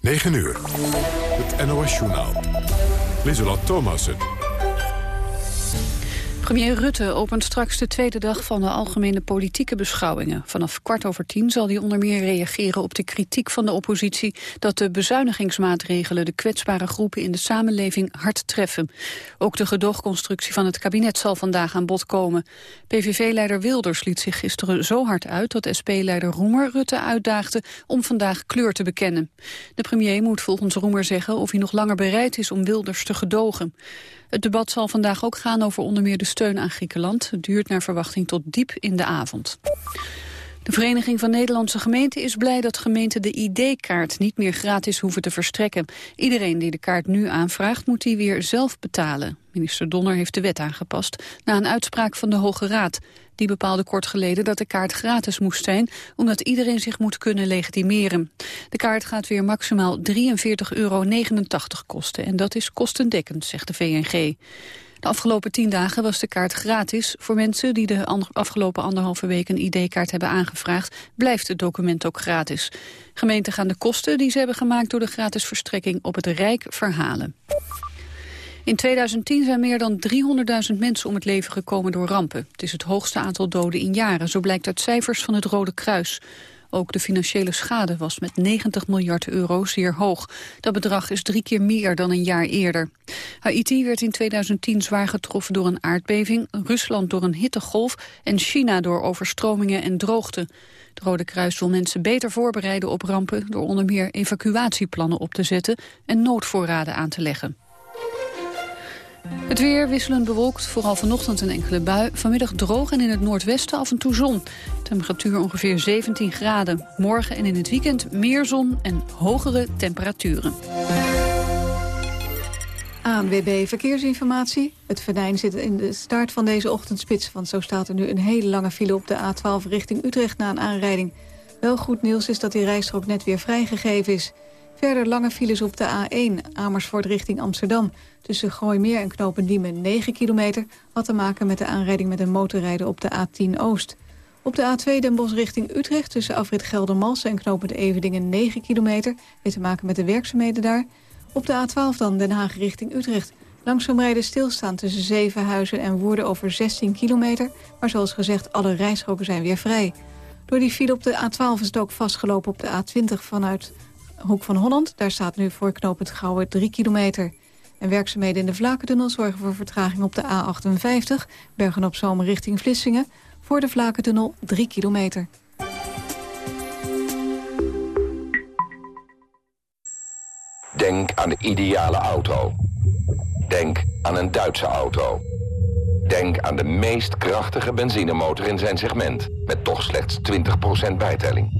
9 uur. Het NOS-journaal. Lieselot Thomassen. Premier Rutte opent straks de tweede dag van de algemene politieke beschouwingen. Vanaf kwart over tien zal hij onder meer reageren op de kritiek van de oppositie... dat de bezuinigingsmaatregelen de kwetsbare groepen in de samenleving hard treffen. Ook de gedoogconstructie van het kabinet zal vandaag aan bod komen. PVV-leider Wilders liet zich gisteren zo hard uit... dat SP-leider Roemer Rutte uitdaagde om vandaag kleur te bekennen. De premier moet volgens Roemer zeggen of hij nog langer bereid is om Wilders te gedogen. Het debat zal vandaag ook gaan over onder meer de steun aan Griekenland. Het duurt naar verwachting tot diep in de avond. De Vereniging van Nederlandse Gemeenten is blij dat gemeenten de ID-kaart niet meer gratis hoeven te verstrekken. Iedereen die de kaart nu aanvraagt moet die weer zelf betalen. Minister Donner heeft de wet aangepast na een uitspraak van de Hoge Raad. Die bepaalde kort geleden dat de kaart gratis moest zijn... omdat iedereen zich moet kunnen legitimeren. De kaart gaat weer maximaal 43,89 euro kosten. En dat is kostendekkend, zegt de VNG. De afgelopen tien dagen was de kaart gratis. Voor mensen die de afgelopen anderhalve week een ID-kaart hebben aangevraagd... blijft het document ook gratis. Gemeenten gaan de kosten die ze hebben gemaakt door de gratis verstrekking... op het Rijk verhalen. In 2010 zijn meer dan 300.000 mensen om het leven gekomen door rampen. Het is het hoogste aantal doden in jaren, zo blijkt uit cijfers van het Rode Kruis. Ook de financiële schade was met 90 miljard euro zeer hoog. Dat bedrag is drie keer meer dan een jaar eerder. Haiti werd in 2010 zwaar getroffen door een aardbeving, Rusland door een hittegolf en China door overstromingen en droogte. Het Rode Kruis wil mensen beter voorbereiden op rampen door onder meer evacuatieplannen op te zetten en noodvoorraden aan te leggen. Het weer wisselend bewolkt, vooral vanochtend een enkele bui. Vanmiddag droog en in het noordwesten af en toe zon. Temperatuur ongeveer 17 graden. Morgen en in het weekend meer zon en hogere temperaturen. ANWB Verkeersinformatie. Het venijn zit in de start van deze ochtendspits... want zo staat er nu een hele lange file op de A12 richting Utrecht na een aanrijding. Wel goed nieuws is dat die rijstrook net weer vrijgegeven is... Verder lange files op de A1 Amersfoort richting Amsterdam. Tussen Gooimeer en Knopendiemen 9 kilometer... had te maken met de aanrijding met een motorrijder op de A10 Oost. Op de A2 Den Bosch richting Utrecht tussen afrit Geldermalsen en Knopend Evedingen 9 kilometer. Heeft te maken met de werkzaamheden daar. Op de A12 dan Den Haag richting Utrecht. Langzaam rijden stilstaan tussen Zevenhuizen en Woerden over 16 kilometer. Maar zoals gezegd, alle rijstroken zijn weer vrij. Door die file op de A12 is het ook vastgelopen op de A20 vanuit Hoek van Holland. Daar staat nu voor knooppunt Gouwen 3 kilometer. En werkzaamheden in de Vlakentunnel zorgen voor vertraging op de A58... Bergen-op-Zomer richting Vlissingen. Voor de Vlakentunnel 3 kilometer. Denk aan de ideale auto. Denk aan een Duitse auto. Denk aan de meest krachtige benzinemotor in zijn segment... met toch slechts 20% bijtelling.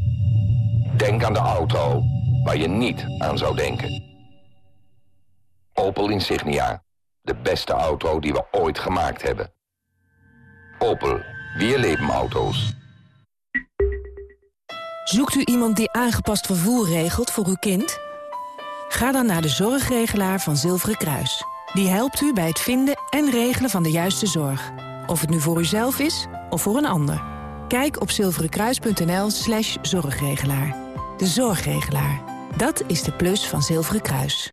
Denk aan de auto waar je niet aan zou denken. Opel Insignia. De beste auto die we ooit gemaakt hebben. Opel. Weer leven auto's. Zoekt u iemand die aangepast vervoer regelt voor uw kind? Ga dan naar de zorgregelaar van Zilveren Kruis. Die helpt u bij het vinden en regelen van de juiste zorg. Of het nu voor uzelf is of voor een ander. Kijk op zilverenkruis.nl slash zorgregelaar. De zorgregelaar. Dat is de plus van Zilveren Kruis.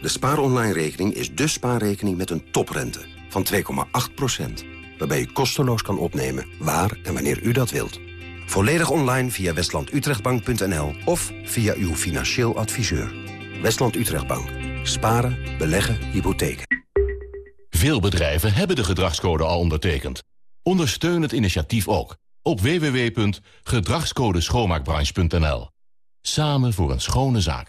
De spaaronline-rekening is de spaarrekening met een toprente van 2,8%. Waarbij u kosteloos kan opnemen waar en wanneer u dat wilt. Volledig online via westlandutrechtbank.nl of via uw financieel adviseur. Westland Utrechtbank. Sparen, beleggen, hypotheken. Veel bedrijven hebben de gedragscode al ondertekend. Ondersteun het initiatief ook op www.gedragscodeschoonmaakbranche.nl. Samen voor een schone zaak.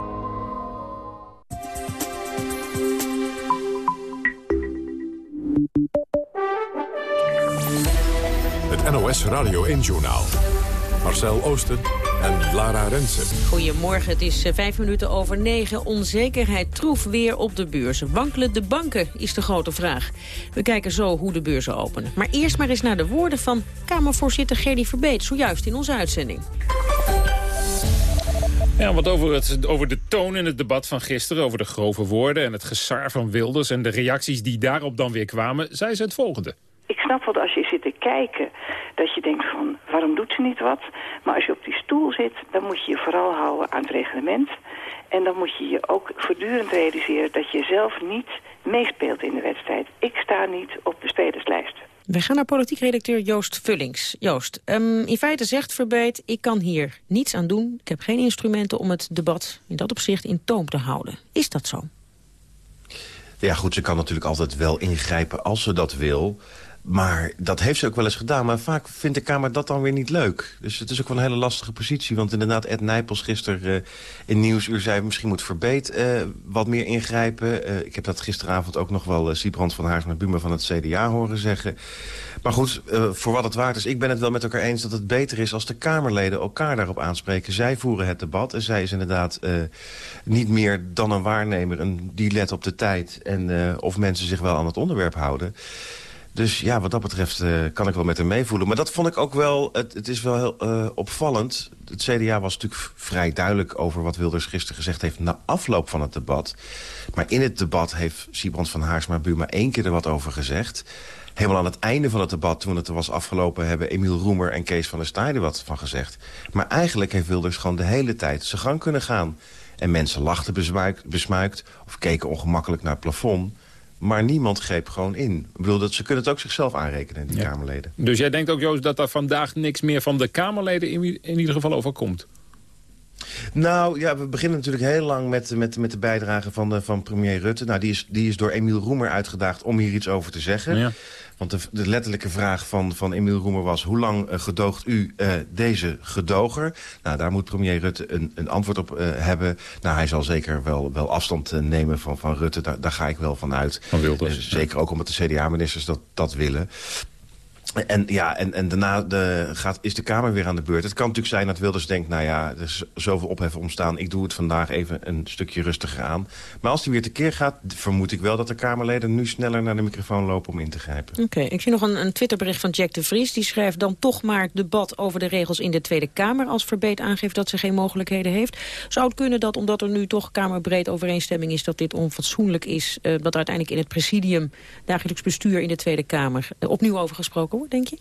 NOS Radio 1-journaal. Marcel Oosten en Lara Rensen. Goedemorgen, het is eh, vijf minuten over negen. Onzekerheid troef weer op de beurzen. Wankelen de banken is de grote vraag. We kijken zo hoe de beurzen openen. Maar eerst maar eens naar de woorden van Kamervoorzitter Gerdy Verbeet... zojuist in onze uitzending. Ja, wat over, het, over de toon in het debat van gisteren... over de grove woorden en het gesaar van Wilders... en de reacties die daarop dan weer kwamen, zei ze het volgende. Ik snap wat als je zit te kijken dat je denkt van waarom doet ze niet wat. Maar als je op die stoel zit, dan moet je je vooral houden aan het reglement. En dan moet je je ook voortdurend realiseren dat je zelf niet meespeelt in de wedstrijd. Ik sta niet op de spelerslijst. We gaan naar politiek redacteur Joost Vullings. Joost, um, in feite zegt Verbeet, ik kan hier niets aan doen. Ik heb geen instrumenten om het debat in dat opzicht in toom te houden. Is dat zo? Ja goed, ze kan natuurlijk altijd wel ingrijpen als ze dat wil. Maar dat heeft ze ook wel eens gedaan. Maar vaak vindt de Kamer dat dan weer niet leuk. Dus het is ook wel een hele lastige positie. Want inderdaad, Ed Nijpels gisteren uh, in Nieuwsuur zei... misschien moet Verbeet uh, wat meer ingrijpen. Uh, ik heb dat gisteravond ook nog wel uh, Siebrand van Haarsma Buma van het CDA horen zeggen. Maar goed, voor wat het waard is, ik ben het wel met elkaar eens... dat het beter is als de Kamerleden elkaar daarop aanspreken. Zij voeren het debat en zij is inderdaad niet meer dan een waarnemer... Een, die let op de tijd en of mensen zich wel aan het onderwerp houden... Dus ja, wat dat betreft uh, kan ik wel met hem meevoelen. Maar dat vond ik ook wel, het, het is wel heel uh, opvallend. Het CDA was natuurlijk vrij duidelijk over wat Wilders gisteren gezegd heeft... na afloop van het debat. Maar in het debat heeft Siebrand van Haarsma Buma één keer er wat over gezegd. Helemaal aan het einde van het debat, toen het er was afgelopen... hebben Emiel Roemer en Kees van der Staaij er wat van gezegd. Maar eigenlijk heeft Wilders gewoon de hele tijd zijn gang kunnen gaan. En mensen lachten besmuikt, besmuikt of keken ongemakkelijk naar het plafond... Maar niemand greep gewoon in. Ik bedoel, dat, ze kunnen het ook zichzelf aanrekenen, die Kamerleden. Dus jij denkt ook, Joost, dat er vandaag niks meer van de Kamerleden in, in ieder geval overkomt? Nou ja, we beginnen natuurlijk heel lang met, met, met de bijdrage van, de, van premier Rutte. Nou, die is, die is door Emiel Roemer uitgedaagd om hier iets over te zeggen. Ja. Want de, de, letterlijke vraag van, van Emiel Roemer was... hoe lang uh, gedoogt u uh, deze gedoger? Nou, daar moet premier Rutte een, een antwoord op uh, hebben. Nou, hij zal zeker wel, wel afstand nemen van, van Rutte. Daar, daar ga ik wel van uit. Van Wilders, zeker ook omdat de CDA-ministers dat, dat willen. En, ja, en, en daarna de, gaat, is de Kamer weer aan de beurt. Het kan natuurlijk zijn dat Wilders denkt... nou ja, er is zoveel ophef ontstaan. Ik doe het vandaag even een stukje rustiger aan. Maar als hij weer tekeer gaat, vermoed ik wel... dat de Kamerleden nu sneller naar de microfoon lopen om in te grijpen. Oké, ik zie nog een, een Twitterbericht van Jack de Vries. Die schrijft dan toch maar debat over de regels in de Tweede Kamer... als Verbeet aangeeft dat ze geen mogelijkheden heeft. Zou het kunnen dat, omdat er nu toch kamerbreed overeenstemming is... dat dit onfatsoenlijk is, uh, dat uiteindelijk in het presidium... dagelijks bestuur in de Tweede Kamer uh, opnieuw over gesproken denk je?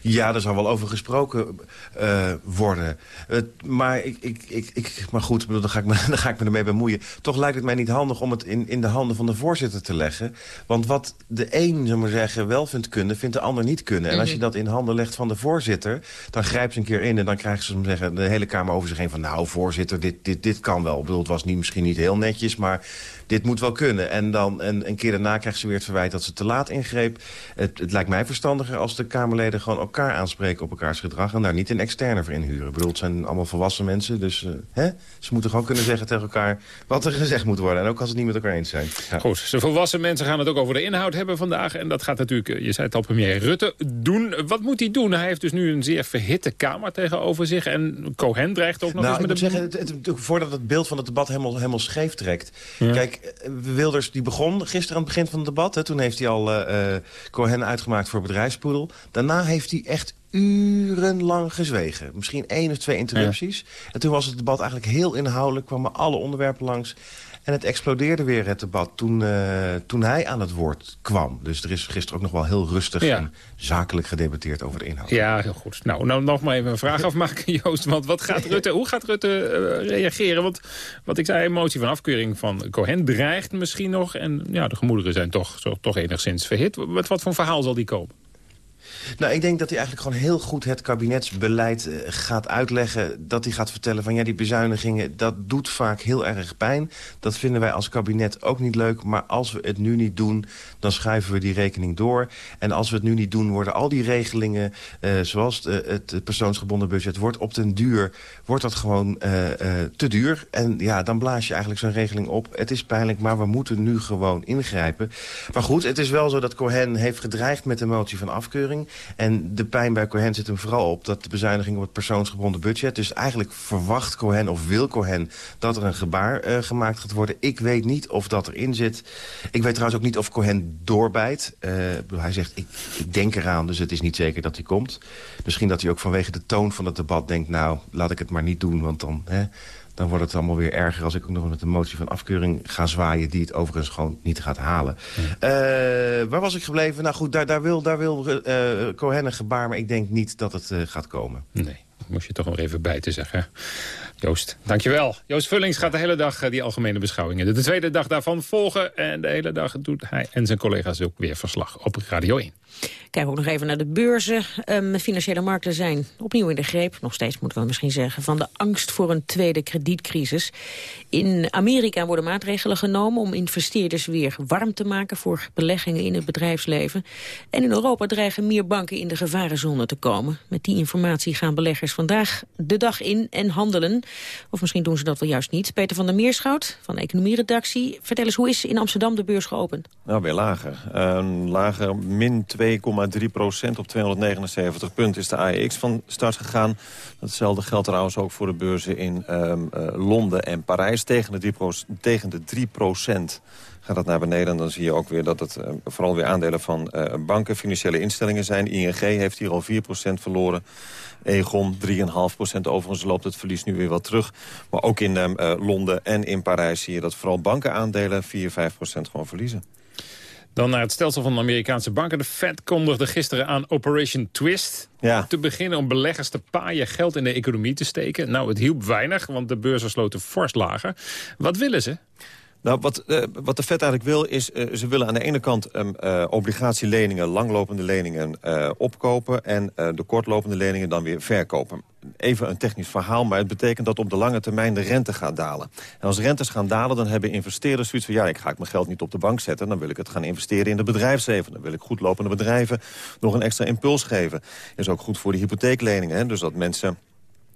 Ja, er zal wel over gesproken uh, worden. Uh, maar, ik, ik, ik, ik, maar goed, dan ga, ik me, dan ga ik me ermee bemoeien. Toch lijkt het mij niet handig om het in, in de handen van de voorzitter te leggen. Want wat de een, zullen maar zeggen, wel vindt kunnen, vindt de ander niet kunnen. En als je mhm. dat in handen legt van de voorzitter, dan grijpt ze een keer in... en dan krijgen ze, zeggen, de hele Kamer over zich heen van... nou, voorzitter, dit, dit, dit kan wel. Ik bedoel, het was niet, misschien niet heel netjes, maar dit moet wel kunnen. En dan en een keer daarna krijgt ze weer het verwijt dat ze te laat ingreep. Het, het lijkt mij verstandiger als de Kamerleden gewoon elkaar aanspreken op elkaars gedrag... en daar niet een externe voor inhuren. Ik bedoel, het zijn allemaal volwassen mensen, dus uh, hè? ze moeten gewoon kunnen zeggen tegen elkaar... wat er gezegd moet worden, en ook als het niet met elkaar eens zijn. Ja. Goed, de volwassen mensen gaan het ook over de inhoud hebben vandaag... en dat gaat natuurlijk, eh, je zei het al, premier Rutte doen. Wat moet hij doen? Hij heeft dus nu een zeer verhitte Kamer tegenover zich... en Cohen dreigt ook nog nou, eens met een... Zeggen, het, het, voordat het beeld van het debat helemaal, helemaal scheef trekt... Ja. Kijk, eh, Wilders die begon gisteren aan het begin van het debat. Hè, toen heeft hij al uh, Cohen uitgemaakt voor bedrijfspoedel. Daarna heeft hij echt urenlang gezwegen. Misschien één of twee interrupties. Ja. En toen was het debat eigenlijk heel inhoudelijk. kwamen alle onderwerpen langs. En het explodeerde weer, het debat, toen, uh, toen hij aan het woord kwam. Dus er is gisteren ook nog wel heel rustig ja. en zakelijk gedebatteerd over de inhoud. Ja, heel goed. Nou, nou nog maar even een vraag afmaken, Joost. Want wat gaat Rutte, hoe gaat Rutte uh, reageren? Want wat ik zei, emotie van afkeuring van Cohen dreigt misschien nog. En ja, de gemoederen zijn toch, toch enigszins verhit. Wat, wat voor verhaal zal die komen? Nou, ik denk dat hij eigenlijk gewoon heel goed het kabinetsbeleid eh, gaat uitleggen. Dat hij gaat vertellen van ja, die bezuinigingen, dat doet vaak heel erg pijn. Dat vinden wij als kabinet ook niet leuk. Maar als we het nu niet doen, dan schuiven we die rekening door. En als we het nu niet doen, worden al die regelingen... Uh, zoals het, het persoonsgebonden budget wordt op den duur... wordt dat gewoon uh, te duur. En ja, dan blaas je eigenlijk zo'n regeling op. Het is pijnlijk, maar we moeten nu gewoon ingrijpen. Maar goed, het is wel zo dat Cohen heeft gedreigd met de motie van afkeuring. En de pijn bij Cohen zit hem vooral op dat de bezuiniging het persoonsgebonden budget. Dus eigenlijk verwacht Cohen of wil Cohen dat er een gebaar uh, gemaakt gaat worden. Ik weet niet of dat erin zit. Ik weet trouwens ook niet of Cohen doorbijt. Uh, hij zegt, ik, ik denk eraan, dus het is niet zeker dat hij komt. Misschien dat hij ook vanwege de toon van het debat denkt... nou, laat ik het maar niet doen, want dan... Hè, dan wordt het allemaal weer erger als ik ook nog met een motie van afkeuring ga zwaaien... die het overigens gewoon niet gaat halen. Ja. Uh, waar was ik gebleven? Nou goed, daar, daar wil, daar wil uh, Cohen een gebaar, maar ik denk niet dat het uh, gaat komen. Nee, moest je toch nog even bij te zeggen. Joost, dankjewel. Joost Vullings gaat de hele dag die algemene beschouwingen... de tweede dag daarvan volgen. En de hele dag doet hij en zijn collega's ook weer verslag op Radio 1. Kijken we ook nog even naar de beurzen. Um, financiële markten zijn opnieuw in de greep, nog steeds moeten we misschien zeggen, van de angst voor een tweede kredietcrisis. In Amerika worden maatregelen genomen om investeerders weer warm te maken voor beleggingen in het bedrijfsleven. En in Europa dreigen meer banken in de gevarenzone te komen. Met die informatie gaan beleggers vandaag de dag in en handelen. Of misschien doen ze dat wel juist niet. Peter van der Meerschout van de economieredactie. Vertel eens, hoe is in Amsterdam de beurs geopend? Nou, weer lager. Uh, lager, min 2,3 procent op 279 punten is de AEX van start gegaan. Datzelfde geldt trouwens ook voor de beurzen in um, uh, Londen en Parijs. Tegen de 3, tegen de 3 procent gaat dat naar beneden. En dan zie je ook weer dat het uh, vooral weer aandelen van uh, banken, financiële instellingen zijn. ING heeft hier al 4% verloren. Egon 3,5% Overigens loopt het verlies nu weer wat terug. Maar ook in uh, Londen en in Parijs zie je dat vooral bankenaandelen 4, 5% gewoon verliezen. Dan naar het stelsel van de Amerikaanse banken. De Fed kondigde gisteren aan Operation Twist. Ja. Te beginnen om beleggers te paaien geld in de economie te steken. Nou, het hielp weinig, want de beurzen sloten fors lager. Wat willen ze? Nou, wat, uh, wat de Fed eigenlijk wil, is uh, ze willen aan de ene kant um, uh, obligatieleningen, langlopende leningen opkopen... en de kortlopende leningen dan weer verkopen. Even een technisch verhaal, maar het betekent dat op de lange termijn de rente gaat dalen. En als rentes gaan dalen, dan hebben investeerders zoiets van... ja, ik ga mijn geld niet op de bank zetten, dan wil ik het gaan investeren in de bedrijfsleven. Dan wil ik goedlopende bedrijven nog een extra impuls geven. is ook goed voor de hypotheekleningen, hè? dus dat mensen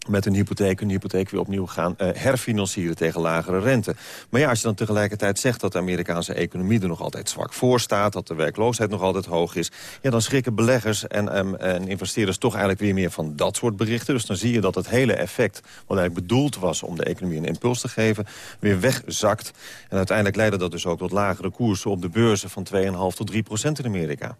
met een hypotheek een hypotheek weer opnieuw gaan uh, herfinancieren tegen lagere rente. Maar ja, als je dan tegelijkertijd zegt dat de Amerikaanse economie er nog altijd zwak voor staat, dat de werkloosheid nog altijd hoog is, ja, dan schrikken beleggers en, um, en investeerders toch eigenlijk weer meer van dat soort berichten. Dus dan zie je dat het hele effect, wat eigenlijk bedoeld was om de economie een impuls te geven, weer wegzakt. En uiteindelijk leidde dat dus ook tot lagere koersen op de beurzen van 2,5 tot 3 procent in Amerika.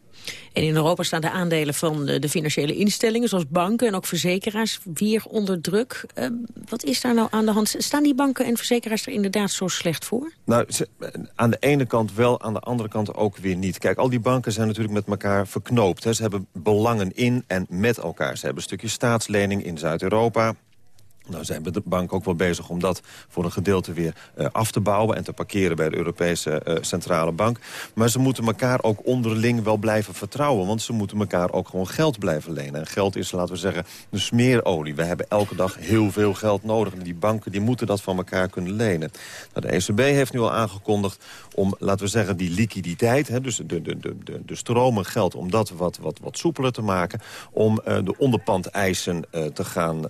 En in Europa staan de aandelen van de, de financiële instellingen, zoals banken en ook verzekeraars, weer onder druk. Uh, wat is daar nou aan de hand? Staan die banken en verzekeraars er inderdaad zo slecht voor? Nou, aan de ene kant wel, aan de andere kant ook weer niet. Kijk, al die banken zijn natuurlijk met elkaar verknoopt. Hè. Ze hebben belangen in en met elkaar. Ze hebben een stukje staatslening in Zuid-Europa. Nou zijn de bank ook wel bezig om dat voor een gedeelte weer uh, af te bouwen... en te parkeren bij de Europese uh, Centrale Bank. Maar ze moeten elkaar ook onderling wel blijven vertrouwen... want ze moeten elkaar ook gewoon geld blijven lenen. En geld is, laten we zeggen, de smeerolie. We hebben elke dag heel veel geld nodig. En die banken die moeten dat van elkaar kunnen lenen. Nou, de ECB heeft nu al aangekondigd om, laten we zeggen, die liquiditeit... Hè, dus de, de, de, de, de stromen geld, om dat wat, wat, wat soepeler te maken... om uh, de onderpandeisen te gaan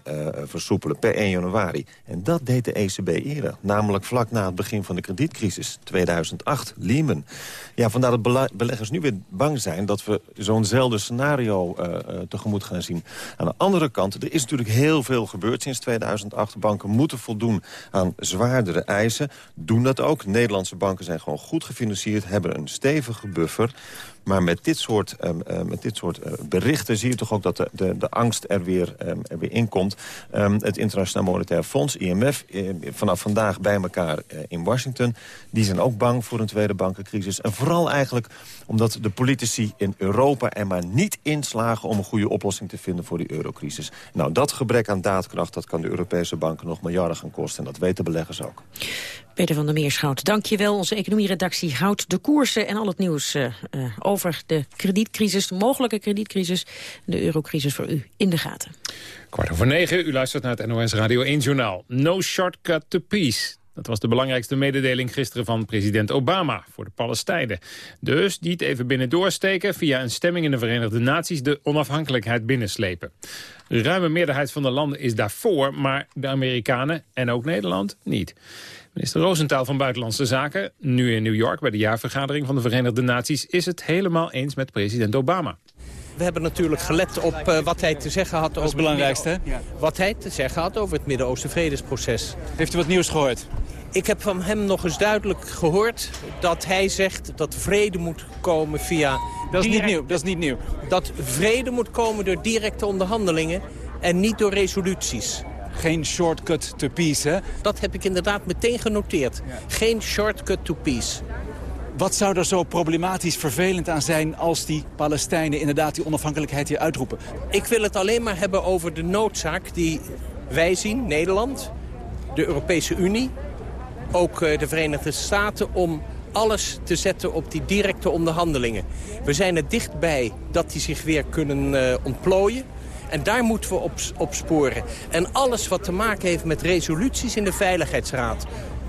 versoepelen per 1 januari. En dat deed de ECB eerder. Namelijk vlak na het begin van de kredietcrisis, 2008, Lehman. Ja, vandaar dat beleggers nu weer bang zijn... dat we zo'nzelfde scenario uh, uh, tegemoet gaan zien. Aan de andere kant, er is natuurlijk heel veel gebeurd sinds 2008. Banken moeten voldoen aan zwaardere eisen. Doen dat ook. Nederlandse banken zijn gewoon goed gefinancierd... hebben een stevige buffer... Maar met dit soort, um, uh, met dit soort uh, berichten zie je toch ook dat de, de, de angst er weer, um, er weer in komt. Um, het Internationaal Monetair Fonds, IMF, uh, vanaf vandaag bij elkaar in Washington... die zijn ook bang voor een tweede bankencrisis. En vooral eigenlijk omdat de politici in Europa er maar niet inslagen... om een goede oplossing te vinden voor die eurocrisis. Nou, dat gebrek aan daadkracht, dat kan de Europese banken nog miljarden gaan kosten. En dat weten beleggers ook. Peter van der Meerschout, dank je wel. Onze economieredactie houdt de koersen en al het nieuws uh, uh, over de kredietcrisis, de mogelijke kredietcrisis, de eurocrisis voor u in de gaten. Kwart over negen, u luistert naar het NOS Radio 1 Journaal. No shortcut to peace. Dat was de belangrijkste mededeling gisteren van president Obama voor de Palestijnen. Dus niet even binnen doorsteken, via een stemming in de Verenigde Naties de onafhankelijkheid binnenslepen. De ruime meerderheid van de landen is daarvoor, maar de Amerikanen en ook Nederland niet. Minister Roosentaal van Buitenlandse Zaken, nu in New York bij de jaarvergadering van de Verenigde Naties, is het helemaal eens met president Obama. We hebben natuurlijk gelet op uh, wat hij te zeggen had over... Dat is het belangrijkste, hè? Wat hij te zeggen had over het Midden-Oosten vredesproces. Heeft u wat nieuws gehoord? Ik heb van hem nog eens duidelijk gehoord dat hij zegt dat vrede moet komen via... Dat is niet nieuw, dat is niet nieuw. Dat vrede moet komen door directe onderhandelingen en niet door resoluties. Geen shortcut to peace, hè? Dat heb ik inderdaad meteen genoteerd. Geen shortcut to peace. Wat zou er zo problematisch vervelend aan zijn als die Palestijnen inderdaad die onafhankelijkheid hier uitroepen? Ik wil het alleen maar hebben over de noodzaak die wij zien, Nederland, de Europese Unie, ook eh, de Verenigde Staten, om alles te zetten op die directe onderhandelingen. We zijn er dichtbij dat die zich weer kunnen uh, ontplooien. En daar moeten we op, op sporen. En alles wat te maken heeft met resoluties in de Veiligheidsraad...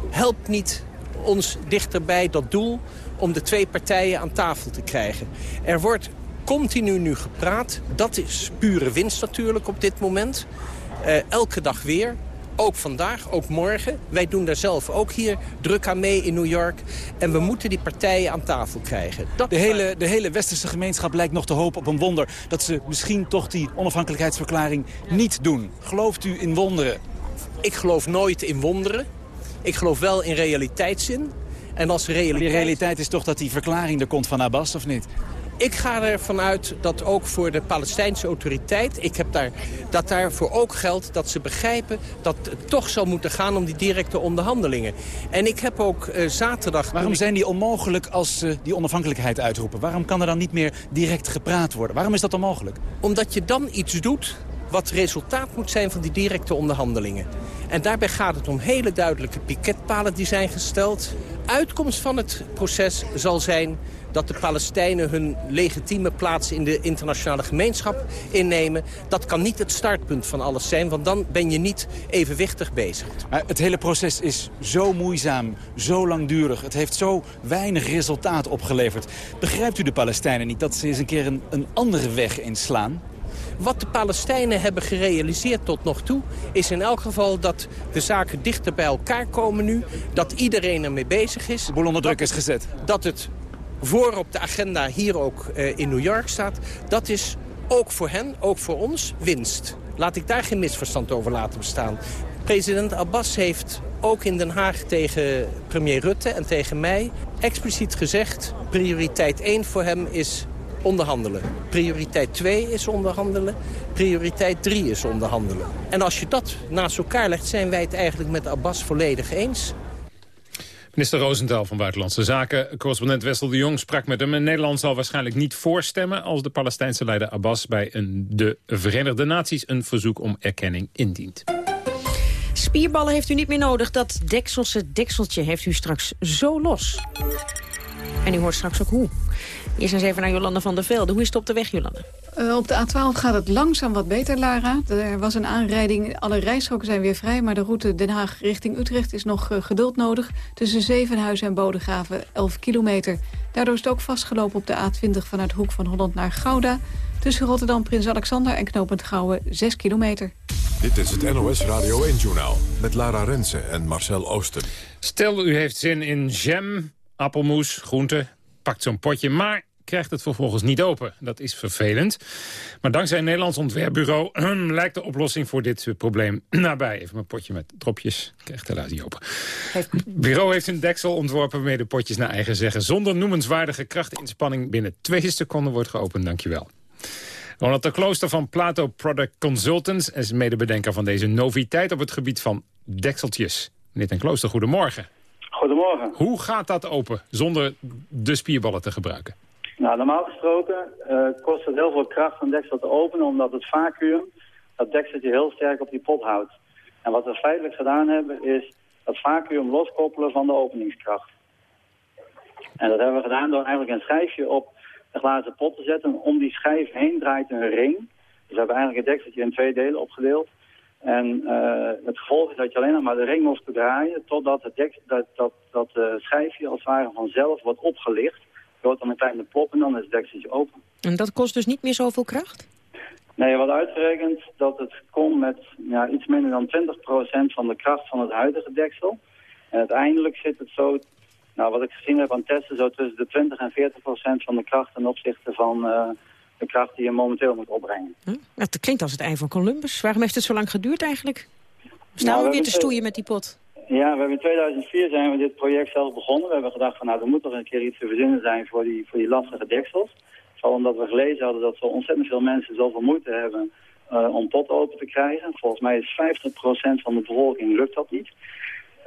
helpt niet ons dichterbij dat doel om de twee partijen aan tafel te krijgen. Er wordt continu nu gepraat. Dat is pure winst natuurlijk op dit moment. Uh, elke dag weer. Ook vandaag, ook morgen. Wij doen daar zelf ook hier druk aan mee in New York. En we moeten die partijen aan tafel krijgen. Dat de, hele, de hele westerse gemeenschap lijkt nog te hopen op een wonder... dat ze misschien toch die onafhankelijkheidsverklaring niet doen. Gelooft u in wonderen? Ik geloof nooit in wonderen. Ik geloof wel in realiteitszin. En als realiteit... Die realiteit is toch dat die verklaring er komt van Abbas, of niet? Ik ga ervan uit dat ook voor de Palestijnse autoriteit... Ik heb daar, dat daarvoor ook geldt dat ze begrijpen dat het toch zal moeten gaan... om die directe onderhandelingen. En ik heb ook uh, zaterdag... Waarom zijn die onmogelijk als ze die onafhankelijkheid uitroepen? Waarom kan er dan niet meer direct gepraat worden? Waarom is dat onmogelijk? Omdat je dan iets doet wat resultaat moet zijn van die directe onderhandelingen. En daarbij gaat het om hele duidelijke piketpalen die zijn gesteld. Uitkomst van het proces zal zijn dat de Palestijnen hun legitieme plaats in de internationale gemeenschap innemen. Dat kan niet het startpunt van alles zijn, want dan ben je niet evenwichtig bezig. Maar het hele proces is zo moeizaam, zo langdurig. Het heeft zo weinig resultaat opgeleverd. Begrijpt u de Palestijnen niet dat ze eens een keer een, een andere weg inslaan? Wat de Palestijnen hebben gerealiseerd tot nog toe... is in elk geval dat de zaken dichter bij elkaar komen nu. Dat iedereen ermee bezig is. De boel onder druk is gezet. Dat het voor op de agenda hier ook uh, in New York staat. Dat is ook voor hen, ook voor ons, winst. Laat ik daar geen misverstand over laten bestaan. President Abbas heeft ook in Den Haag tegen premier Rutte en tegen mij expliciet gezegd... prioriteit 1 voor hem is onderhandelen. Prioriteit 2 is onderhandelen. Prioriteit 3 is onderhandelen. En als je dat naast elkaar legt, zijn wij het eigenlijk met Abbas volledig eens. Minister Roosentaal van Buitenlandse Zaken, correspondent Wessel de Jong sprak met hem. En Nederland zal waarschijnlijk niet voorstemmen als de Palestijnse leider Abbas bij een, de Verenigde Naties een verzoek om erkenning indient. Spierballen heeft u niet meer nodig. Dat dekselse dekseltje heeft u straks zo los. En u hoort straks ook hoe. Eerst eens even naar Jolanda van der Velde. Hoe is het op de weg, Jolanda? Uh, op de A12 gaat het langzaam wat beter, Lara. Er was een aanrijding, alle rijstroken zijn weer vrij... maar de route Den Haag richting Utrecht is nog uh, geduld nodig. Tussen Zevenhuizen en Bodegraven 11 kilometer. Daardoor is het ook vastgelopen op de A20 vanuit Hoek van Holland naar Gouda. Tussen Rotterdam, Prins Alexander en Knopend Gouwen 6 kilometer. Dit is het NOS Radio 1-journaal met Lara Rensen en Marcel Oosten. Stel, u heeft zin in jam, appelmoes, groente pakt zo'n potje, maar krijgt het vervolgens niet open. Dat is vervelend. Maar dankzij een Nederlands ontwerpbureau lijkt de oplossing voor dit probleem nabij. Even mijn potje met dropjes. Krijgt helaas niet open. Het bureau heeft een deksel ontworpen waarmee de potjes naar eigen zeggen... zonder noemenswaardige krachtinspanning binnen twee seconden wordt geopend. Dankjewel. Ronald de Klooster van Plato Product Consultants... is medebedenker van deze noviteit op het gebied van dekseltjes. Meneer ten Klooster, goedemorgen. Goedemorgen. Hoe gaat dat open zonder de spierballen te gebruiken? Nou, normaal gesproken uh, kost het heel veel kracht om deksel te openen... omdat het vacuüm dat dekseltje heel sterk op die pot houdt. En wat we feitelijk gedaan hebben is dat vacuüm loskoppelen van de openingskracht. En dat hebben we gedaan door eigenlijk een schijfje op de glazen pot te zetten. Om die schijf heen draait een ring. Dus we hebben eigenlijk het dekseltje in twee delen opgedeeld. En uh, het gevolg is dat je alleen nog maar de ring te draaien... totdat het dek, dat, dat, dat uh, schijfje als het ware vanzelf wordt opgelicht. Hoort dan een kleine plop en dan is het dekseltje open. En dat kost dus niet meer zoveel kracht? Nee, je wordt uitgerekend dat het komt met ja, iets minder dan 20% van de kracht van het huidige deksel. En uiteindelijk zit het zo, nou wat ik gezien heb aan testen, zo tussen de 20 en 40% van de kracht ten opzichte van uh, de kracht die je momenteel moet opbrengen. Hm? Dat klinkt als het ei van Columbus. Waarom heeft het zo lang geduurd eigenlijk? Staan nou, we weer te stoeien met die pot? Ja, we hebben in 2004 zijn we dit project zelf begonnen. We hebben gedacht van nou, er moet toch een keer iets te verzinnen zijn voor die, voor die lastige deksels. Vooral omdat we gelezen hadden dat zo ontzettend veel mensen zoveel moeite hebben uh, om pot open te krijgen. Volgens mij is 50% van de bevolking lukt dat niet.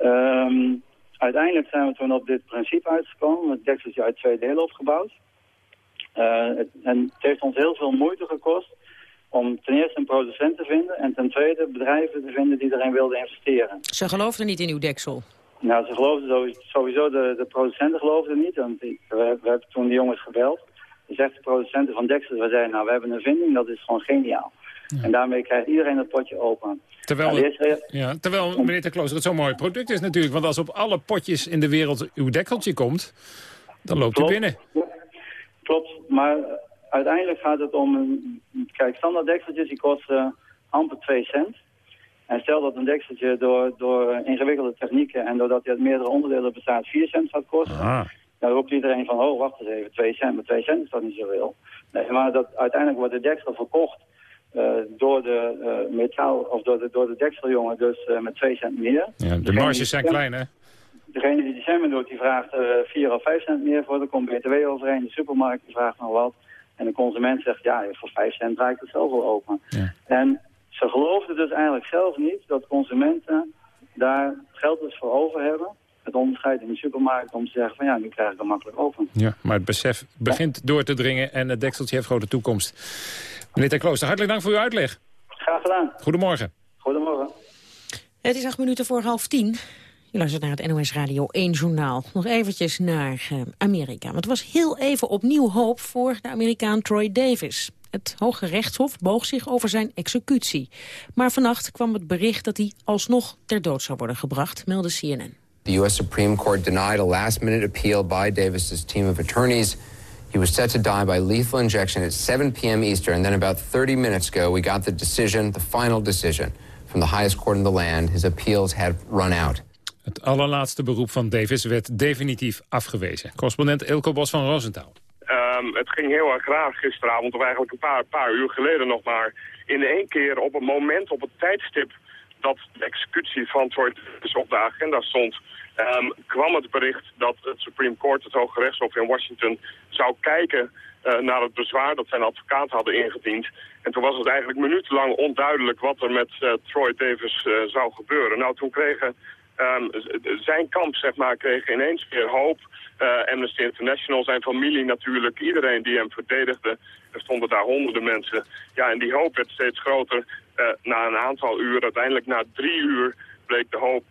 Um, uiteindelijk zijn we toen op dit principe uitgekomen. Het dekseltje uit twee delen opgebouwd. Uh, het, en het heeft ons heel veel moeite gekost om ten eerste een producent te vinden... en ten tweede bedrijven te vinden die erin wilden investeren. Ze geloofden niet in uw deksel? Nou, ze geloofden sowieso, de, de producenten geloofden niet. Want we, we, hebben toen die jongens gebeld. Dan zegt de producenten van deksels, we zeiden, nou, we hebben een vinding, dat is gewoon geniaal. En daarmee krijgt iedereen het potje open. Terwijl, nou, ja, terwijl meneer de Klooster, het zo'n mooi product is natuurlijk. Want als op alle potjes in de wereld uw dekkeltje komt, dan loopt Klopt. u binnen. Klopt, maar uiteindelijk gaat het om... Een, kijk, standaard dekseltjes die kosten amper 2 cent. En stel dat een dekseltje door, door ingewikkelde technieken... en doordat hij uit meerdere onderdelen bestaat 4 cent gaat kosten... Ah. Dan roept iedereen van, oh, wacht eens even, 2 cent. Maar 2 cent is dat niet zoveel. Nee, maar dat, uiteindelijk wordt de deksel verkocht uh, door de uh, metaal, of door de, door de dekseljongen dus uh, met 2 cent meer. Ja, de marges zijn klein, hè? Degene die die centen doet, die vraagt 4 of 5 cent meer voor. Er komt BTW overheen. De supermarkt die vraagt nog wat. En de consument zegt, ja, voor 5 cent draai ik het zelf wel open. Ja. En ze geloofden dus eigenlijk zelf niet dat consumenten daar geld dus voor over hebben het onderscheid in de supermarkt om te zeggen van ja, nu krijg ik hem makkelijk open. Ja, maar het besef begint door te dringen en het dekseltje heeft grote toekomst. Meneer Ter Klooster, hartelijk dank voor uw uitleg. Graag gedaan. Goedemorgen. Goedemorgen. Het is acht minuten voor half tien. Je luistert naar het NOS Radio 1 Journaal. Nog eventjes naar uh, Amerika. Want het was heel even opnieuw hoop voor de Amerikaan Troy Davis. Het Hoge Rechtshof boog zich over zijn executie. Maar vannacht kwam het bericht dat hij alsnog ter dood zou worden gebracht, meldde CNN. The U.S. Supreme Court denied a last-minute appeal by Davis's team of attorneys. He was set to die by lethal injection at 7 p.m. Eastern, and then about 30 minutes ago, we got the decision, the final decision, from the highest court in the land. His appeals had run out. Het allerlaatste beroep van Davis werd definitief afgewezen. Correspondent Ilko Bos van Rosenthal. Um, het ging heel erg raar gisteravond, of eigenlijk een paar, paar uur geleden nog maar. In één keer op het moment, op het tijdstip dat de executie van Troy Davis op de agenda stond... Um, kwam het bericht dat het Supreme Court, het Hoge Rechtshof in Washington, zou kijken uh, naar het bezwaar dat zijn advocaat hadden ingediend. En toen was het eigenlijk minutenlang onduidelijk wat er met uh, Troy Davis uh, zou gebeuren. Nou, toen kregen um, zijn kamp, zeg maar, kreeg ineens weer hoop. Amnesty International, zijn familie natuurlijk, iedereen die hem verdedigde. Er stonden daar honderden mensen. Ja, en die hoop werd steeds groter. na een aantal uur, uiteindelijk na drie uur, bleek de hoop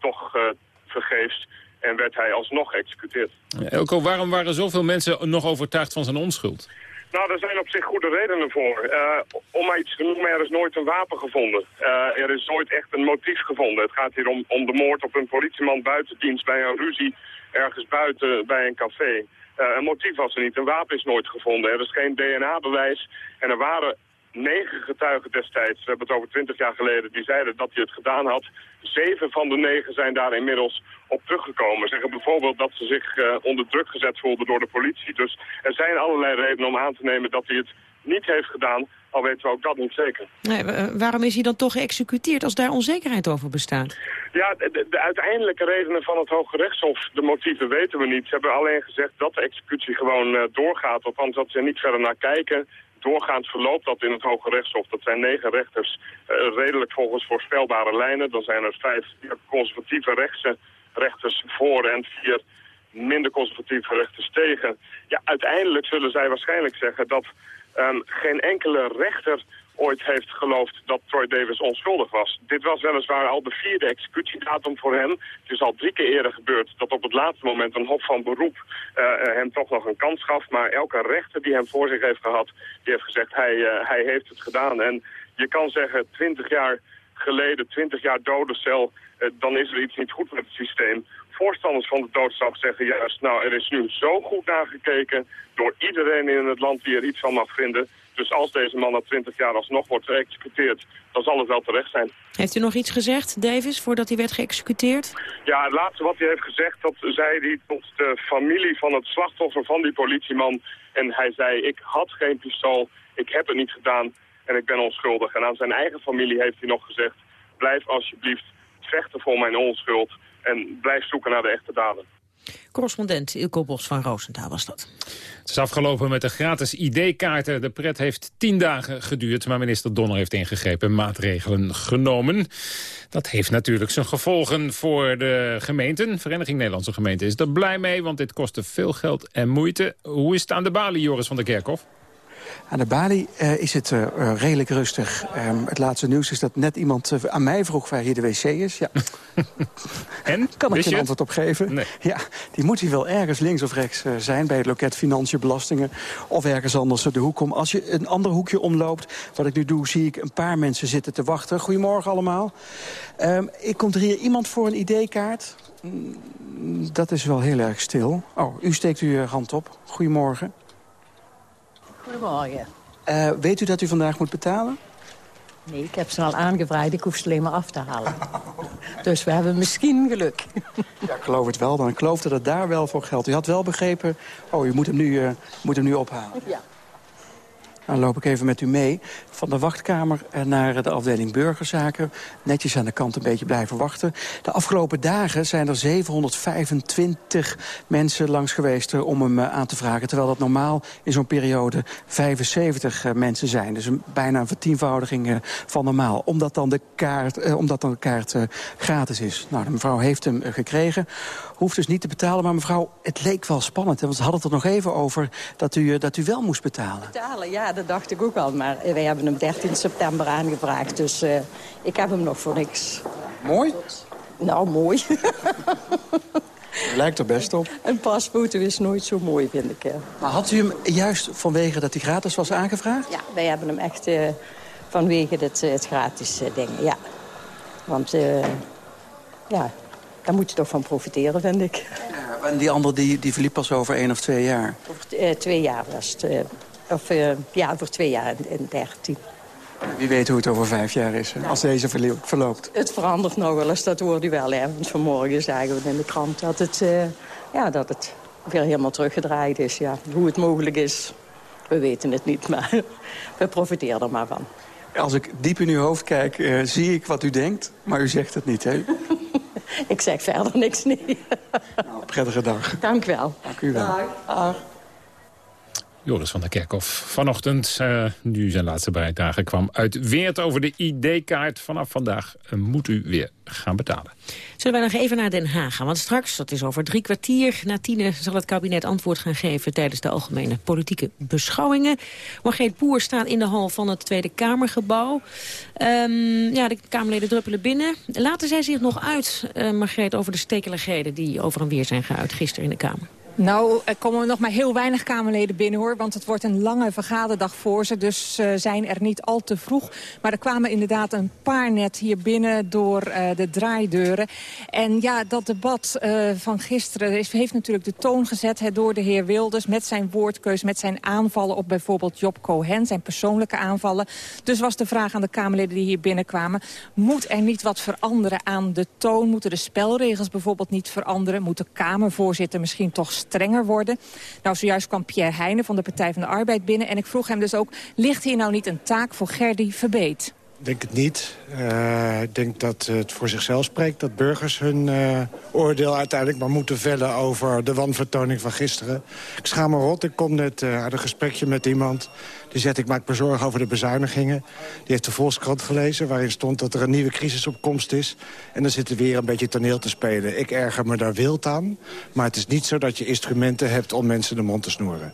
toch vergeefs en werd hij alsnog geëxecuteerd. Elko, waarom waren zoveel mensen nog overtuigd van zijn onschuld? Nou, daar zijn op zich goede redenen voor. Uh, om maar iets te noemen, er is nooit een wapen gevonden. Uh, er is nooit echt een motief gevonden. Het gaat hier om, om de moord op een politieman buitendienst bij een ruzie ergens buiten bij een café. Uh, een motief was er niet. Een wapen is nooit gevonden. Er is geen DNA-bewijs. En er waren negen getuigen destijds, we hebben het over twintig jaar geleden, die zeiden dat hij het gedaan had. Zeven van de negen zijn daar inmiddels op teruggekomen. Zeggen bijvoorbeeld dat ze zich uh, onder druk gezet voelden door de politie. Dus er zijn allerlei redenen om aan te nemen dat hij het niet heeft gedaan, al weten we ook dat niet zeker. Nee, waarom is hij dan toch geëxecuteerd als daar onzekerheid over bestaat? Ja, de, de, uiteindelijke redenen van het Hoge Rechtshof, de motieven weten we niet. Ze hebben alleen gezegd dat de executie gewoon uh, doorgaat, althans dat ze er niet verder naar kijken doorgaand verloopt dat in het Hoge Rechtshof. Dat zijn negen rechters uh, redelijk volgens voorspelbare lijnen. Dan zijn er vijf conservatieve rechters voor en vier minder conservatieve rechters tegen. Ja, uiteindelijk zullen zij waarschijnlijk zeggen dat um, geen enkele rechter ooit heeft geloofd dat Troy Davis onschuldig was. Dit was weliswaar al de vierde executiedatum voor hem. Het is al drie keer eerder gebeurd dat op het laatste moment een hof van beroep uh, hem toch nog een kans gaf. Maar elke rechter die hem voor zich heeft gehad, die heeft gezegd hij, uh, hij heeft het gedaan. En je kan zeggen, twintig jaar geleden, twintig jaar dodencel, uh, dan is er iets niet goed met het systeem voorstanders van de doodstraf zeggen juist... nou, er is nu zo goed nagekeken door iedereen in het land die er iets van mag vinden. Dus als deze man na 20 jaar alsnog wordt geëxecuteerd, dan zal het wel terecht zijn. Heeft u nog iets gezegd, Davis, voordat hij werd geëxecuteerd? Ja, het laatste wat hij heeft gezegd, dat zei hij tot de familie van het slachtoffer van die politieman. En hij zei, ik had geen pistool, ik heb het niet gedaan en ik ben onschuldig. En aan zijn eigen familie heeft hij nog gezegd, blijf alsjeblieft vechten voor mijn onschuld en blijf zoeken naar de echte daden. Correspondent Ilko Bos van Roosendaal was dat. Het is afgelopen met de gratis ID-kaarten. De pret heeft tien dagen geduurd, maar minister Donner heeft ingegrepen en maatregelen genomen. Dat heeft natuurlijk zijn gevolgen voor de gemeenten. Vereniging Nederlandse Gemeenten is er blij mee, want dit kostte veel geld en moeite. Hoe is het aan de balie, Joris van der Kerkhof? Aan de balie uh, is het uh, redelijk rustig. Um, het laatste nieuws is dat net iemand uh, aan mij vroeg waar hier de wc is. Ja. en? Kan ik je een antwoord op geven? Nee. Ja, die moet hier wel ergens links of rechts zijn... bij het loket Financiën Belastingen of ergens anders de hoek om. Als je een ander hoekje omloopt, wat ik nu doe... zie ik een paar mensen zitten te wachten. Goedemorgen allemaal. Um, ik komt er hier iemand voor een ID-kaart? Mm, dat is wel heel erg stil. Oh, u steekt uw hand op. Goedemorgen. Goedemorgen. Uh, weet u dat u vandaag moet betalen? Nee, ik heb ze al aangevraagd. Ik hoef ze alleen maar af te halen. dus we hebben misschien geluk. ja, ik geloof het wel. Dan ik geloof dat het daar wel voor geldt. U had wel begrepen, oh, u moet hem nu, uh, moet hem nu ophalen. Ja. Dan loop ik even met u mee. Van de wachtkamer naar de afdeling burgerzaken. Netjes aan de kant een beetje blijven wachten. De afgelopen dagen zijn er 725 mensen langs geweest om hem aan te vragen. Terwijl dat normaal in zo'n periode 75 mensen zijn. Dus een, bijna een vertienvoudiging van normaal. Omdat dan de kaart, eh, omdat dan de kaart uh, gratis is. Nou, de mevrouw heeft hem gekregen. Hoeft dus niet te betalen. Maar mevrouw, het leek wel spannend. Want ze hadden het er nog even over dat u, dat u wel moest betalen. Betalen, ja, dat dacht ik ook al. Maar wij hebben hem 13 september aangevraagd. Dus uh, ik heb hem nog voor niks. Mooi? Nou, mooi. Lijkt er best op. Een pasfoto is nooit zo mooi, vind ik. Hè. Maar had u hem juist vanwege dat hij gratis was aangevraagd? Ja, wij hebben hem echt uh, vanwege het, het gratis uh, ding, ja. Want, uh, ja, daar moet je toch van profiteren, vind ik. Ja, en die andere die, die verliep pas over één of twee jaar? Over twee jaar was het. Of uh, ja, voor twee jaar in 13. Wie weet hoe het over vijf jaar is, hè, als deze verloopt. Het verandert nog wel eens, dat hoort u wel. Hè. Want vanmorgen zagen we in de krant dat het, uh, ja, dat het weer helemaal teruggedraaid is. Ja. Hoe het mogelijk is, we weten het niet, maar we profiteren er maar van. Als ik diep in uw hoofd kijk, uh, zie ik wat u denkt, maar u zegt het niet, hè? ik zeg verder niks, nee. nou, prettige dag. Dank u wel. Dank u wel. Dag. Dag. Joris van der Kerkhof vanochtend, uh, nu zijn laatste bijdrage kwam uit Weert over de ID-kaart. Vanaf vandaag uh, moet u weer gaan betalen. Zullen wij nog even naar Den Haag gaan? Want straks, dat is over drie kwartier, na tienen... zal het kabinet antwoord gaan geven tijdens de algemene politieke beschouwingen. Margreet Boer staat in de hal van het Tweede Kamergebouw. Um, ja, de Kamerleden druppelen binnen. Laten zij zich nog uit, uh, Margreet, over de stekeligheden... die over en weer zijn geuit gisteren in de Kamer? Nou, er komen nog maar heel weinig Kamerleden binnen, hoor. Want het wordt een lange vergaderdag voor ze. Dus uh, zijn er niet al te vroeg. Maar er kwamen inderdaad een paar net hier binnen door uh, de draaideuren. En ja, dat debat uh, van gisteren is, heeft natuurlijk de toon gezet door de heer Wilders... met zijn woordkeus, met zijn aanvallen op bijvoorbeeld Job Cohen... zijn persoonlijke aanvallen. Dus was de vraag aan de Kamerleden die hier binnenkwamen... moet er niet wat veranderen aan de toon? Moeten de spelregels bijvoorbeeld niet veranderen? Moet de Kamervoorzitter misschien toch strenger worden. Nou, zojuist kwam Pierre Heijnen van de Partij van de Arbeid binnen. En ik vroeg hem dus ook, ligt hier nou niet een taak voor Gerdy Verbeet? Denk het niet. Uh, ik denk dat het voor zichzelf spreekt dat burgers hun uh, oordeel uiteindelijk maar moeten vellen over de wanvertoning van gisteren. Ik schaam me rot. Ik kom net uh, uit een gesprekje met iemand. Die zegt, ik maak me zorgen over de bezuinigingen. Die heeft de Volkskrant gelezen waarin stond dat er een nieuwe crisis op komst is. En dan zitten weer een beetje toneel te spelen. Ik erger me daar wild aan. Maar het is niet zo dat je instrumenten hebt om mensen de mond te snoeren.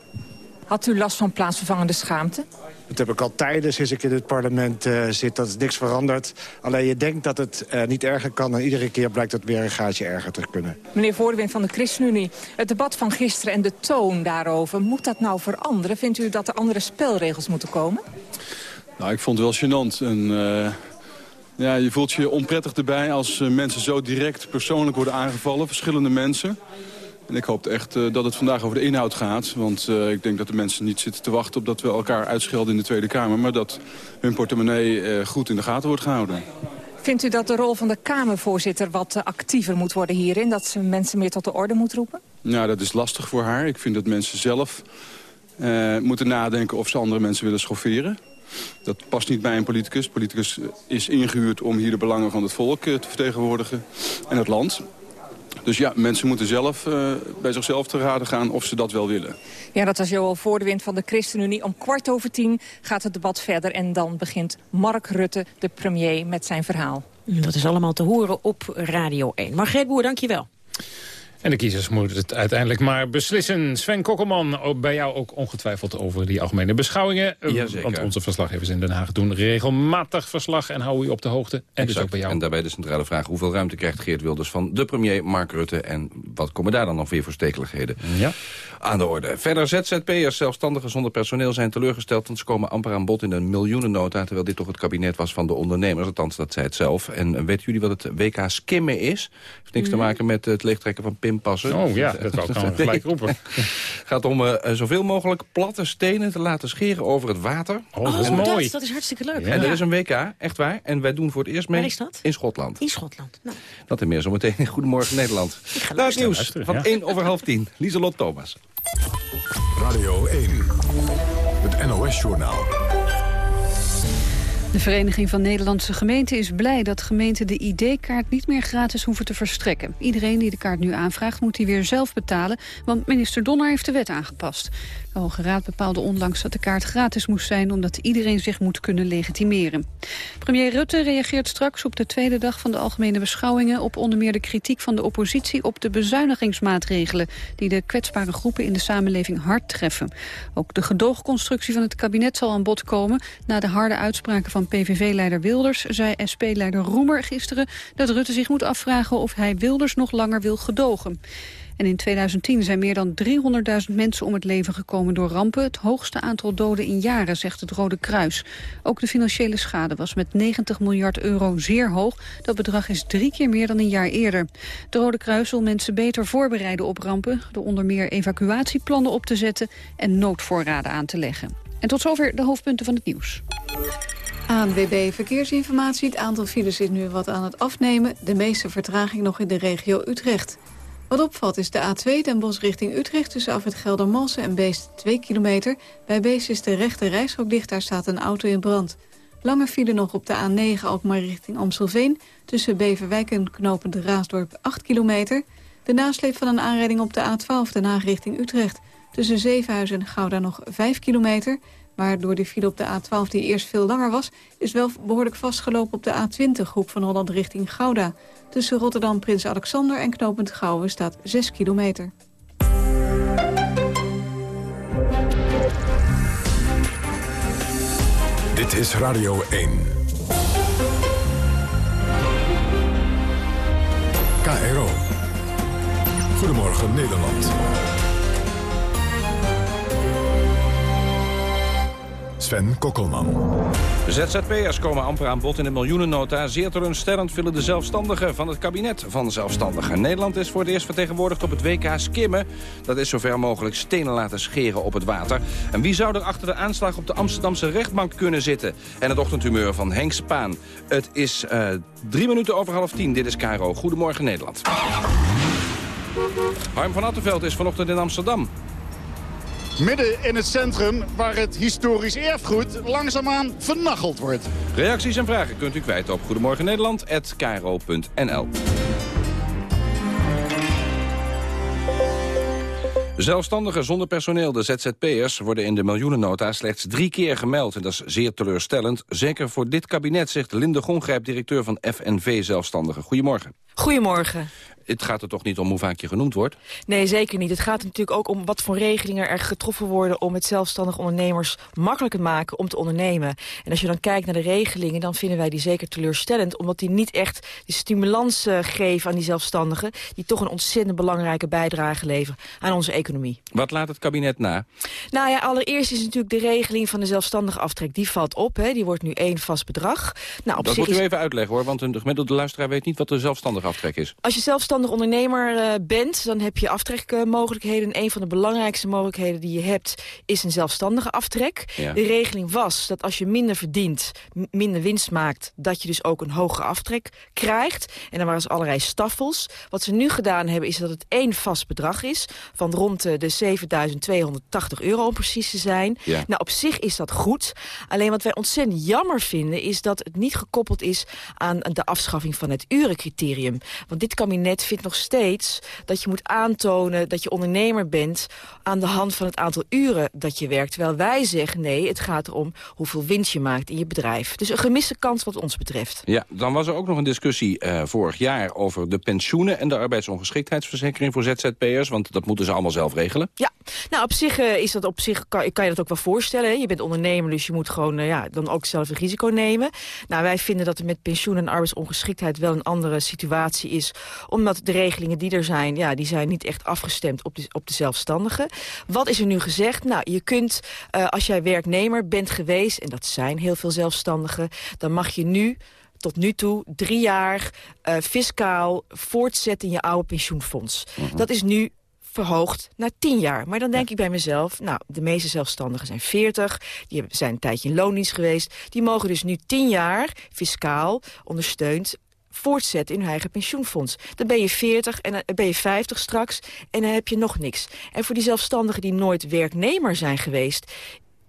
Had u last van plaatsvervangende schaamte? Dat heb ik al tijden sinds ik in het parlement uh, zit. Dat is niks veranderd. Alleen je denkt dat het uh, niet erger kan... en iedere keer blijkt het weer een gaatje erger te kunnen. Meneer Voordewind van de ChristenUnie. Het debat van gisteren en de toon daarover... moet dat nou veranderen? Vindt u dat er andere spelregels moeten komen? Nou, ik vond het wel gênant. En, uh, ja, je voelt je onprettig erbij als mensen zo direct persoonlijk worden aangevallen. Verschillende mensen. En ik hoop echt uh, dat het vandaag over de inhoud gaat. Want uh, ik denk dat de mensen niet zitten te wachten op dat we elkaar uitschelden in de Tweede Kamer. Maar dat hun portemonnee uh, goed in de gaten wordt gehouden. Vindt u dat de rol van de Kamervoorzitter wat actiever moet worden hierin? Dat ze mensen meer tot de orde moet roepen? Nou, dat is lastig voor haar. Ik vind dat mensen zelf moeten nadenken of ze andere mensen willen schofferen. Dat past niet bij een politicus. Politicus is ingehuurd om hier de belangen van het volk te vertegenwoordigen en het land. Dus ja, mensen moeten zelf uh, bij zichzelf te raden gaan of ze dat wel willen. Ja, dat was Joel Voordewind van de ChristenUnie. Om kwart over tien gaat het debat verder en dan begint Mark Rutte, de premier, met zijn verhaal. Dat is allemaal te horen op Radio 1. Margreet Boer, dank je wel. En de kiezers moeten het uiteindelijk maar beslissen. Sven Kokkelman, bij jou ook ongetwijfeld over die algemene beschouwingen. Jazeker. Want onze verslaggevers in Den Haag doen regelmatig verslag en houden u op de hoogte. En exact. dus ook bij jou. En daarbij de centrale vraag, hoeveel ruimte krijgt Geert Wilders van de premier Mark Rutte? En wat komen daar dan nog weer voor stekeligheden ja. Aan de orde? Verder ZZP'ers, zelfstandigen zonder personeel zijn teleurgesteld... want ze komen amper aan bod in een miljoenennota... terwijl dit toch het kabinet was van de ondernemers. Althans, dat zei het zelf. En weten jullie wat het WK skimmen is? Heeft niks te maken met het leegtrekken van pinpassen. Oh ja, dat wou ik gewoon gelijk roepen. Het gaat om uh, zoveel mogelijk platte stenen te laten scheren over het water. Oh, dat is mooi. Dat, dat, is hartstikke leuk. Ja. En er is een WK, echt waar. En wij doen voor het eerst mee Waar is dat? in Schotland. In Schotland. Nou. Dat en meer zometeen Goedemorgen Nederland. Daar het nieuws luisteren, van ja. 1 over half 10. Lieselot Thomas. Radio 1. Het NOS-journaal. De Vereniging van Nederlandse Gemeenten is blij dat gemeenten de ID-kaart niet meer gratis hoeven te verstrekken. Iedereen die de kaart nu aanvraagt moet die weer zelf betalen, want minister Donner heeft de wet aangepast. De Hoge Raad bepaalde onlangs dat de kaart gratis moest zijn omdat iedereen zich moet kunnen legitimeren. Premier Rutte reageert straks op de tweede dag van de algemene beschouwingen op onder meer de kritiek van de oppositie op de bezuinigingsmaatregelen die de kwetsbare groepen in de samenleving hard treffen. Ook de gedoogconstructie van het kabinet zal aan bod komen na de harde uitspraken van PVV-leider Wilders zei SP-leider Roemer gisteren dat Rutte zich moet afvragen of hij Wilders nog langer wil gedogen. En in 2010 zijn meer dan 300.000 mensen om het leven gekomen door rampen. Het hoogste aantal doden in jaren, zegt het Rode Kruis. Ook de financiële schade was met 90 miljard euro zeer hoog. Dat bedrag is drie keer meer dan een jaar eerder. Het Rode Kruis wil mensen beter voorbereiden op rampen... door onder meer evacuatieplannen op te zetten en noodvoorraden aan te leggen. En tot zover de hoofdpunten van het nieuws. ANWB Verkeersinformatie. Het aantal files is nu wat aan het afnemen. De meeste vertraging nog in de regio Utrecht. Wat opvalt is de A2 Den Bosch richting Utrecht... tussen af het Geldermalsen en Beest 2 kilometer. Bij Beest is de rechte reishok dicht, daar staat een auto in brand. Lange file nog op de A9 Alkmaar richting Amstelveen... tussen Beverwijk en Knopend Raasdorp 8 kilometer. De nasleep van een aanrijding op de A12 Den Haag richting Utrecht... tussen Zevenhuizen en Gouda nog 5 kilometer... Maar door de file op de A12 die eerst veel langer was... is wel behoorlijk vastgelopen op de A20, hoek van Holland richting Gouda. Tussen Rotterdam, Prins Alexander en Knopend Gouwen staat 6 kilometer. Dit is Radio 1. KRO. Goedemorgen Nederland. Sven Kokkelman. ZZP'ers komen amper aan bod in de miljoenennota. Zeer teleurstellend vinden de zelfstandigen van het kabinet van zelfstandigen. Nederland is voor het eerst vertegenwoordigd op het WK skimmen. Dat is zover mogelijk stenen laten scheren op het water. En wie zou er achter de aanslag op de Amsterdamse rechtbank kunnen zitten? En het ochtendhumeur van Henk Spaan. Het is uh, drie minuten over half tien. Dit is Caro. Goedemorgen Nederland. Harm van Attenveld is vanochtend in Amsterdam. Midden in het centrum waar het historisch erfgoed langzaamaan vernacheld wordt. Reacties en vragen kunt u kwijt op Goedemorgen Nederland@kro.nl. Zelfstandigen zonder personeel, de ZZP'ers, worden in de miljoenennota slechts drie keer gemeld. En dat is zeer teleurstellend. Zeker voor dit kabinet, zegt Linde Gongrijp, directeur van FNV Zelfstandigen. Goedemorgen. Goedemorgen. Het gaat er toch niet om hoe vaak je genoemd wordt? Nee, zeker niet. Het gaat natuurlijk ook om wat voor regelingen er getroffen worden... om het zelfstandig ondernemers makkelijker te maken om te ondernemen. En als je dan kijkt naar de regelingen, dan vinden wij die zeker teleurstellend... omdat die niet echt de stimulans uh, geven aan die zelfstandigen... die toch een ontzettend belangrijke bijdrage leveren aan onze economie. Wat laat het kabinet na? Nou ja, allereerst is natuurlijk de regeling van de zelfstandige aftrek... die valt op, hè. die wordt nu één vast bedrag. Nou, op dat zich moet u is... even uitleggen, hoor, want de gemiddelde luisteraar weet niet... wat de zelfstandige aftrek is. Als je zelfstandig ondernemer uh, bent, dan heb je aftrekmogelijkheden. En een van de belangrijkste mogelijkheden die je hebt... is een zelfstandige aftrek. Ja. De regeling was dat als je minder verdient, minder winst maakt... dat je dus ook een hogere aftrek krijgt. En dan waren ze allerlei staffels. Wat ze nu gedaan hebben, is dat het één vast bedrag is... van rond de 7.280 euro om precies te zijn. Ja. Nou, op zich is dat goed. Alleen wat wij ontzettend jammer vinden... is dat het niet gekoppeld is aan de afschaffing van het urencriterium. Want dit kabinet vindt nog steeds dat je moet aantonen... dat je ondernemer bent aan de hand van het aantal uren dat je werkt. Terwijl wij zeggen, nee, het gaat erom hoeveel winst je maakt in je bedrijf. Dus een gemiste kans wat ons betreft. Ja, dan was er ook nog een discussie uh, vorig jaar... over de pensioenen en de arbeidsongeschiktheidsverzekering voor ZZP'ers. Want dat moeten ze allemaal zelf regelen. Ja, nou op zich, uh, is dat op zich kan, kan, je dat ook wel voorstellen. Hè? Je bent ondernemer, dus je moet gewoon uh, ja, dan ook zelf een risico nemen. Nou, wij vinden dat er met pensioen en arbeidsongeschiktheid wel een andere situatie is. Omdat de regelingen die er zijn, ja, die zijn niet echt afgestemd op de, op de zelfstandigen. Wat is er nu gezegd? Nou, je kunt, uh, als jij werknemer bent geweest, en dat zijn heel veel zelfstandigen, dan mag je nu tot nu toe drie jaar uh, fiscaal voortzetten in je oude pensioenfonds. -huh. Dat is nu verhoogd naar 10 jaar. Maar dan denk ja. ik bij mezelf, nou, de meeste zelfstandigen zijn 40. Die zijn een tijdje in loondienst geweest. Die mogen dus nu 10 jaar fiscaal ondersteund voortzetten in hun eigen pensioenfonds. Dan ben je 40 en dan ben je 50 straks en dan heb je nog niks. En voor die zelfstandigen die nooit werknemer zijn geweest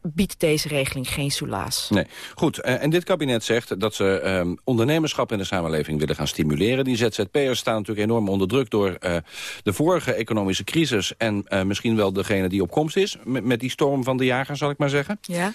biedt deze regeling geen soelaas. Nee. Goed, uh, en dit kabinet zegt dat ze uh, ondernemerschap in de samenleving willen gaan stimuleren. Die ZZP'ers staan natuurlijk enorm onder druk door uh, de vorige economische crisis... en misschien wel degene die op komst is, met, met, die storm van de jager, zal ik maar zeggen. Ja.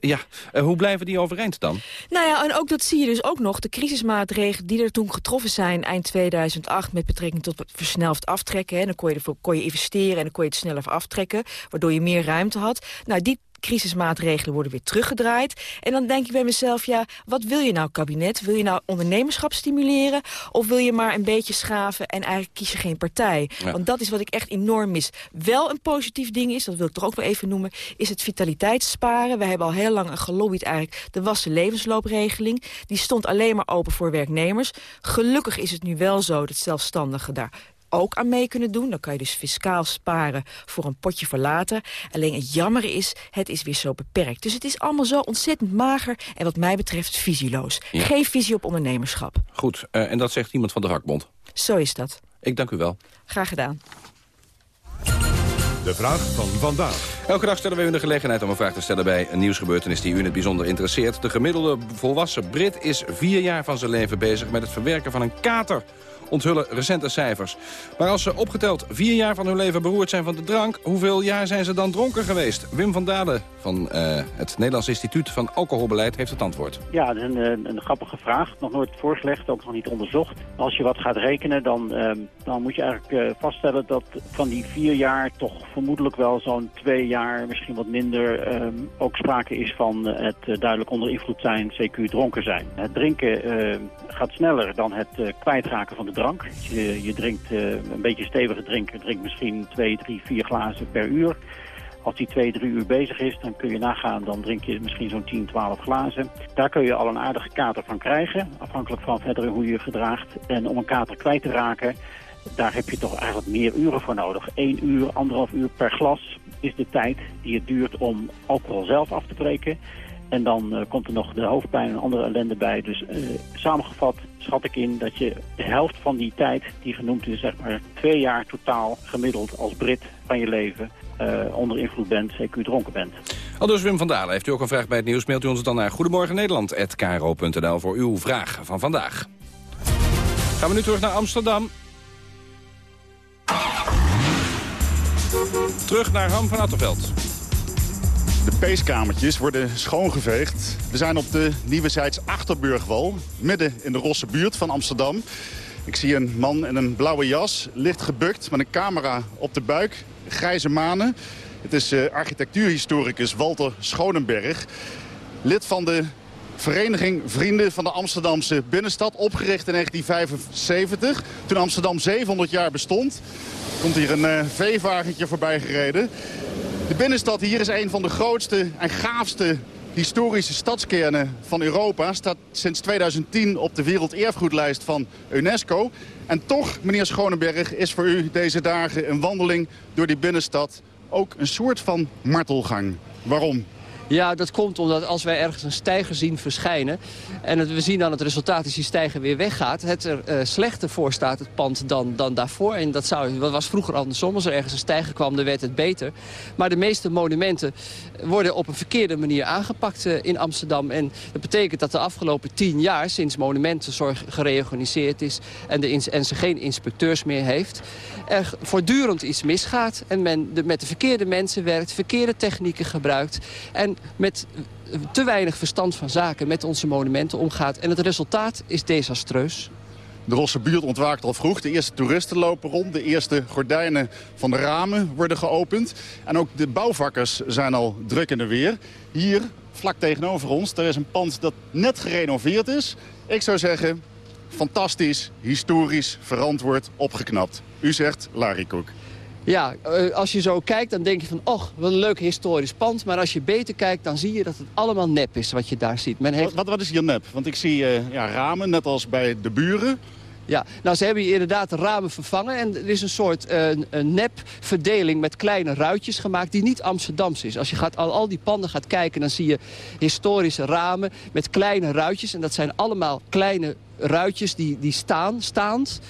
ja. hoe blijven die overeind dan? Nou ja, en ook dat zie je dus ook nog. De crisismaatregelen die er toen getroffen zijn eind 2008... met betrekking tot versneld aftrekken. Hè. Dan kon je, ervoor, kon je investeren en dan kon je het sneller aftrekken... waardoor je meer ruimte had. Nou, die crisismaatregelen worden weer teruggedraaid. En dan denk ik bij mezelf, ja, wat wil je nou kabinet? Wil je nou ondernemerschap stimuleren? Of wil je maar een beetje schaven en eigenlijk kies je geen partij? Ja. Want dat is wat ik echt enorm mis. Wel een positief ding is, dat wil ik toch ook wel even noemen... is het vitaliteitssparen. We hebben al heel lang gelobbyd eigenlijk de wassen levensloopregeling. Die stond alleen maar open voor werknemers. Gelukkig is het nu wel zo dat zelfstandigen daar ook aan mee kunnen doen. Dan kan je dus fiscaal sparen voor een potje voor later. Alleen het jammer is, het is weer zo beperkt. Dus het is allemaal zo ontzettend mager en wat mij betreft visieloos. Ja. Geen visie op ondernemerschap. Goed, uh, en dat zegt iemand van de Hakbond. Zo is dat. Ik dank u wel. Graag gedaan. De vraag van vandaag. Elke dag stellen we u de gelegenheid om een vraag te stellen bij een nieuwsgebeurtenis die u in het bijzonder interesseert. De gemiddelde volwassen Brit is vier jaar van zijn leven bezig met het verwerken van een kater onthullen recente cijfers. Maar als ze opgeteld vier jaar van hun leven beroerd zijn van de drank... hoeveel jaar zijn ze dan dronken geweest? Wim van Dalen van uh, het Nederlands Instituut van Alcoholbeleid heeft het antwoord. Ja, een, een, grappige vraag. Nog nooit voorgelegd, ook nog niet onderzocht. Als je wat gaat rekenen, dan, uh, dan moet je eigenlijk uh, vaststellen... dat van die vier jaar toch vermoedelijk wel zo'n twee jaar, misschien wat minder... Um, ook sprake is van het duidelijk onder invloed zijn, CQ dronken zijn. Het drinken gaat sneller dan het kwijtraken van de drank. Je, je drinkt uh, een beetje stevige drinken, drinkt misschien 2, 3, 4 glazen per uur. Als die 2, 3 uur bezig is, dan kun je nagaan, dan drink je misschien zo'n 10, 12 glazen. Daar kun je al een aardige kater van krijgen, afhankelijk van verder hoe je je gedraagt. En om een kater kwijt te raken, daar heb je toch eigenlijk meer uren voor nodig. 1 uur, anderhalf uur per glas is de tijd die het duurt om alcohol zelf af te breken. En dan uh, komt er nog de hoofdpijn en andere ellende bij. Dus uh, samengevat schat ik in dat je de helft van die tijd, die genoemd is, zeg maar twee jaar totaal gemiddeld als Brit van je leven, uh, onder invloed bent, CQ dronken bent. Al dus Wim van Dalen, heeft u ook een vraag bij het nieuws, mailt u ons dan naar goedemorgennederland.kro.nl voor uw vraag van vandaag. Gaan we nu terug naar Amsterdam. Terug naar Ham van Attenveld. De peeskamertjes worden schoongeveegd. We zijn op de Nieuwezijds Achterburgwal, midden in de Rosse buurt van Amsterdam. Ik zie een man in een blauwe jas, licht gebukt met een camera op de buik. Grijze manen. Het is uh, architectuurhistoricus Walter Schonenberg. Lid van de Vereniging Vrienden van de Amsterdamse Binnenstad. Opgericht in 1975. Toen Amsterdam 700 jaar bestond. Komt hier een uh, veevagentje voorbij gereden. De binnenstad hier is een van de grootste en gaafste historische stadskernen van Europa. Staat sinds 2010 op de werelderfgoedlijst van UNESCO. En toch, meneer Schonenberg, is voor u deze dagen een wandeling door die binnenstad ook een soort van martelgang. Waarom? Ja, dat komt omdat als wij ergens een stijger zien verschijnen... en we zien dan het resultaat is die stijger weer weggaat... het er uh, slechter voor staat, het pand, dan, dan daarvoor. En dat, zou, was vroeger andersom. Als er ergens een stijger kwam, dan werd het beter. Maar de meeste monumenten worden op een verkeerde manier aangepakt uh, in Amsterdam. En dat betekent dat de afgelopen tien jaar, sinds monumentenzorg gereorganiseerd is... en, de, en ze geen inspecteurs meer heeft... er voortdurend iets misgaat en men met de verkeerde mensen werkt... verkeerde technieken gebruikt... En met te weinig verstand van zaken met onze monumenten omgaat. En het resultaat is desastreus. De Rosse buurt ontwaakt al vroeg. De eerste toeristen lopen rond. De eerste gordijnen van de ramen worden geopend. En ook de bouwvakkers zijn al druk in de weer. Hier, vlak tegenover ons, er is een pand dat net gerenoveerd is. Ik zou zeggen, fantastisch, historisch, verantwoord, opgeknapt. U zegt Larry Koek. Ja, eh, als je zo kijkt, dan denk je van... och, wat een leuk historisch pand. Maar als je beter kijkt, dan zie je dat het allemaal nep is wat je daar ziet. Men heeft... wat, wat is hier nep? Want ik zie uh, ja, ramen, net als bij de buren. Ja, nou ze hebben hier inderdaad de ramen vervangen. En er is een soort uh, een nepverdeling met kleine ruitjes gemaakt die niet Amsterdams is. Als je gaat, al, al die panden gaat kijken, dan zie je historische ramen met kleine ruitjes. En dat zijn allemaal kleine ruitjes die, die staan, staand.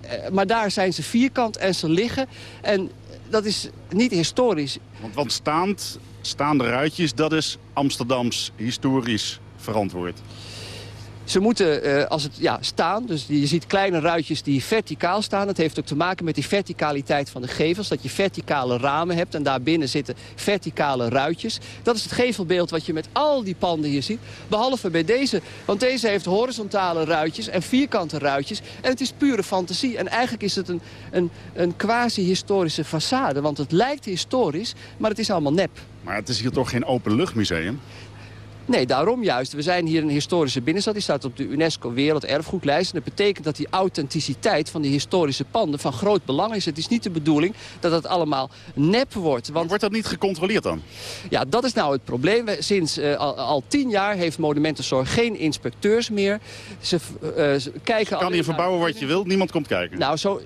Eh, maar daar zijn ze vierkant en ze liggen. En dat is niet historisch. Want, staand, staande ruitjes, dat is Amsterdams historisch verantwoord. Ze moeten uh, als het ja, staan, dus je ziet kleine ruitjes die verticaal staan. Dat heeft ook te maken met die verticaliteit van de gevels. Dat je verticale ramen hebt en daarbinnen zitten verticale ruitjes. Dat is het gevelbeeld wat je met al die panden hier ziet. Behalve bij deze, want deze heeft horizontale ruitjes en vierkante ruitjes. En het is pure fantasie. En eigenlijk is het een, een, een quasi-historische façade. Want het lijkt historisch, maar het is allemaal nep. Maar het is hier toch geen openluchtmuseum? Nee, daarom juist. We zijn hier een historische binnenstad. Die staat op de UNESCO Werelderfgoedlijst. En dat betekent dat die authenticiteit van die historische panden van groot belang is. Het is niet de bedoeling dat het allemaal nep wordt. Want... Wordt dat niet gecontroleerd dan? Ja, dat is nou het probleem. Sinds uh, al, al, tien jaar heeft Monumentenzorg geen inspecteurs meer. Ze, uh, ze kijken... Je kan hier verbouwen wat je wilt, niemand komt kijken. Nou, zo,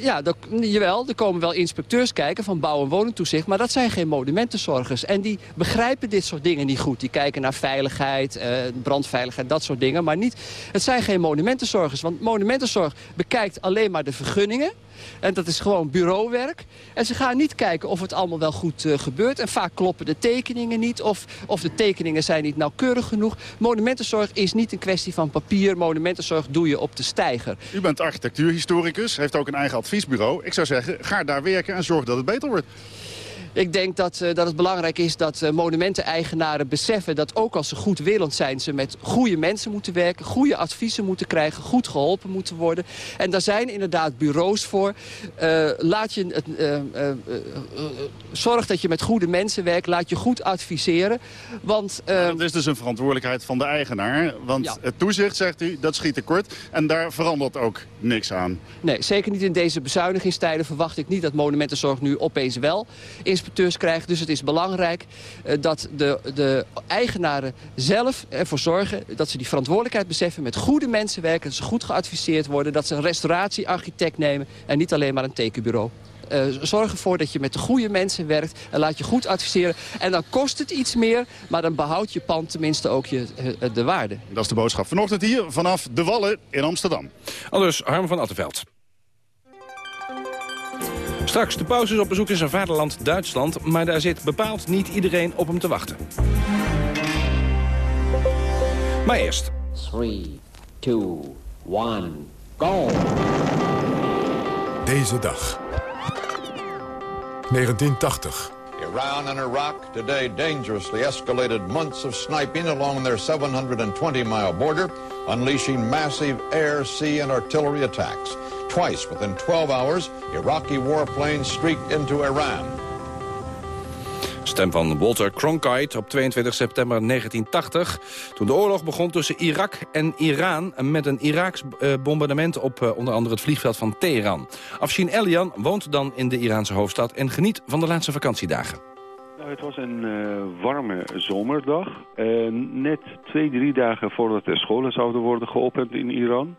ja, jawel, er komen wel inspecteurs kijken van bouw- en woningtoezicht... maar dat zijn geen monumentenzorgers. En die begrijpen dit soort dingen niet goed. Die kijken naar veiligheid, eh, brandveiligheid, dat soort dingen. Maar niet, het zijn geen monumentenzorgers. Want monumentenzorg bekijkt alleen maar de vergunningen... En dat is gewoon bureauwerk. En ze gaan niet kijken of het allemaal wel goed uh, gebeurt. En vaak kloppen de tekeningen niet. Of, of de tekeningen zijn niet nauwkeurig genoeg. Monumentenzorg is niet een kwestie van papier. Monumentenzorg doe je op de steiger. U bent architectuurhistoricus, heeft ook een eigen adviesbureau. Ik zou zeggen, ga daar werken en zorg dat het beter wordt. Ik denk dat, uh, dat het belangrijk is dat uh, monumenteneigenaren beseffen... dat ook als ze goed willend zijn, ze met goede mensen moeten werken... goede adviezen moeten krijgen, goed geholpen moeten worden. En daar zijn inderdaad bureaus voor. Uh, laat je het, zorg dat je met goede mensen werkt, laat je goed adviseren. Want, dat is dus een verantwoordelijkheid van de eigenaar. Want ja. het toezicht, zegt u, dat schiet tekort. En daar verandert ook niks aan. Nee, zeker niet in deze bezuinigingstijden verwacht ik niet... dat monumentenzorg nu opeens wel inspecteurs krijgt. Dus het is belangrijk uh, dat de, de eigenaren zelf ervoor zorgen... dat ze die verantwoordelijkheid beseffen, met goede mensen werken... dat ze goed geadviseerd worden, dat ze een restauratiearchitect nemen... en niet alleen maar een tekenbureau. Uh, zorg ervoor dat je met de goede mensen werkt en laat je goed adviseren. En dan kost het iets meer, maar dan behoudt je pand tenminste ook je, uh, de waarde. Dat is de boodschap vanochtend hier vanaf De Wallen in Amsterdam. Anders Harm van Attenveld. Straks de pauzes op bezoek in zijn vaderland Duitsland... maar daar zit bepaald niet iedereen op hem te wachten. Maar eerst... 3, 2, 1, go! Deze dag. 1980. Iran and Iraq today dangerously escalated months of sniping along their 720-mile border. unleashing massive air, sea, and artillery attacks. Twice within 12 hours, Iraqi warplanes streaked into Iran. Stem van Walter Cronkite op 22 september 1980... toen de oorlog begon tussen Irak en Iran... met een Iraaks eh, bombardement op eh, onder andere het vliegveld van Teheran. Afshin Elian woont dan in de Iraanse hoofdstad... en geniet van de laatste vakantiedagen. Nou, het was een uh, warme zomerdag. net twee, drie dagen voordat de scholen zouden worden geopend in Iran.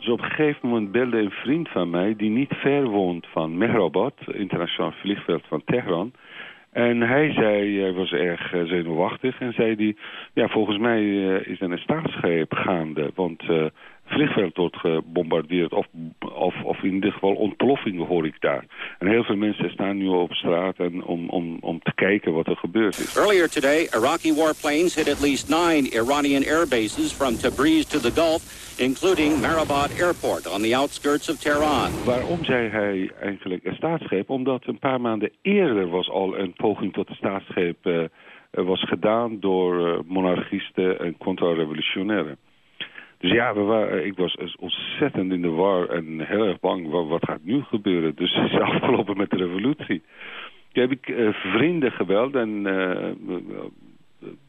Dus op een gegeven moment belde een vriend van mij... die niet ver woont van Mehrabad, internationaal vliegveld van Teheran... En hij zei, hij was erg eh, zenuwachtig en zei die, ja volgens mij uh, is er een staatsgreep gaande. Want uh, vliegveld wordt gebombardeerd of, of, of in ieder geval ontploffingen hoor ik daar. En heel veel mensen staan nu op straat en om, om, om te kijken wat er gebeurd is. Earlier today, Iraqi warplanes hit at least nine Iranian air bases from Tabriz to the Gulf including Marabad Airport on the outskirts of Tehran. Waarom zei hij eigenlijk een staatsgreep? Omdat een paar maanden eerder was al een poging tot een staatsgreep uh, was gedaan door uh, monarchisten en contra-revolutionairen. Dus ja, we waren, ik was ontzettend in de war en heel erg bang. Wat, wat gaat nu gebeuren? Dus het is afgelopen met de revolutie. Toen heb ik uh, vrienden gebeld en,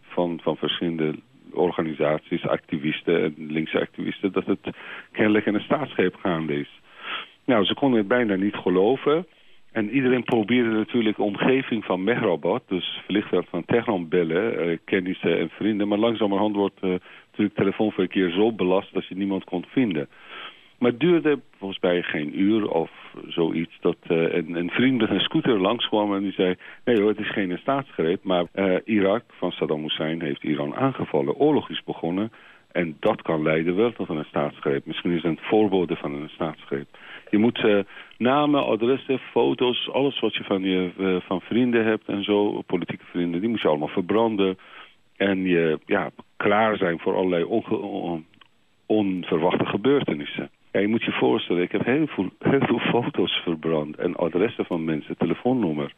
van, van verschillende organisaties, activisten en linkse activisten... dat het kennelijk in een staatsgreep gaande is. Nou, ze konden het bijna niet geloven. En iedereen probeerde natuurlijk de omgeving van Mehrabad, dus vliegveld van Teheran bellen, eh, kennissen en vrienden. Maar langzamerhand wordt natuurlijk telefoonverkeer zo belast dat je niemand kon vinden. Maar het duurde volgens mij geen uur of zoiets dat uh, een, een, vriend met een scooter langskwam en die zei... nee hoor, het is geen staatsgreep, maar uh, Irak van Saddam Hussein heeft Iran aangevallen. Oorlog is begonnen en dat kan leiden wel tot een staatsgreep. Misschien is het een voorbode van een staatsgreep. Je moet uh, namen, adressen, foto's, alles wat je van, je van vrienden hebt en zo, politieke vrienden, die moet je allemaal verbranden. En je ja, klaar zijn voor allerlei on onverwachte gebeurtenissen. Ja, je moet je voorstellen, ik heb heel veel, heel veel foto's verbrand en adressen van mensen, telefoonnummer.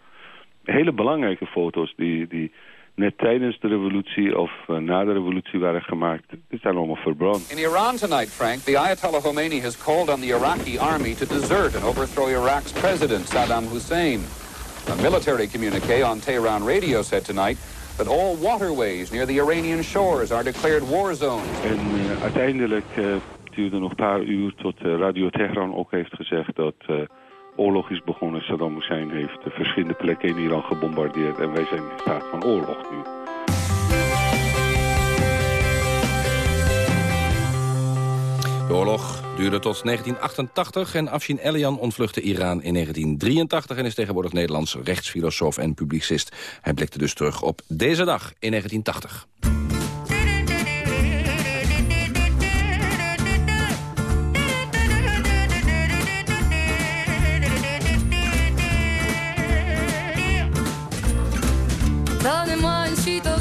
Hele belangrijke foto's die, die net tijdens de revolutie of uh, na de revolutie waren gemaakt. Die zijn allemaal verbrand. In Iran tonight, Frank, the Ayatollah Khomeini has called on the Iraqi army to desert and overthrow Iraq's president, Saddam Hussein. A military communique on Tehran radio said tonight that all waterways near the Iranian shores are declared war zones. En uh, uiteindelijk uh, duurde nog een paar uur tot uh, Radio Teheran ook heeft gezegd dat oorlog is begonnen. Saddam Hussein heeft verschillende plekken in Iran gebombardeerd en wij zijn in staat van oorlog nu. De oorlog duurde tot 1988 en Afshin Elian ontvluchtte Iran in 1983... en is tegenwoordig Nederlands rechtsfilosoof en publicist. Hij blikte dus terug op deze dag in 1980. Donnez-moi une suite au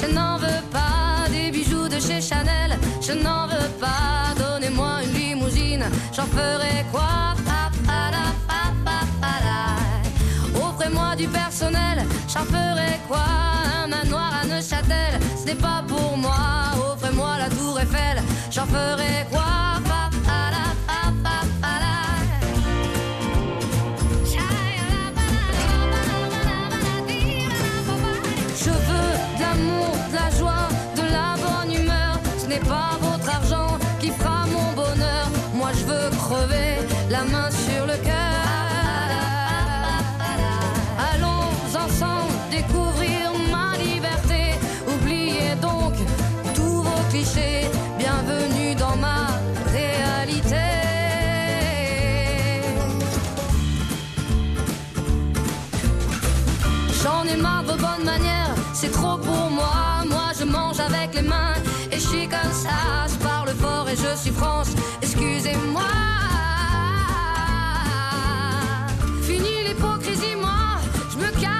je n'en veux pas des bijoux de chez Chanel, je j'en ferai quoi Offrez-moi du personnel, j'en ferai quoi Un manoir à Neuchâtel, ce n'est pas pour moi. Offrez-moi la tour Eiffel, j'en ferai quoi J'en ai marre de vos bonnes manières, c'est trop pour moi. Moi je mange avec les mains et je suis comme ça. Je parle fort et je suis France, excusez-moi. Fini l'hypocrisie, moi, je me casse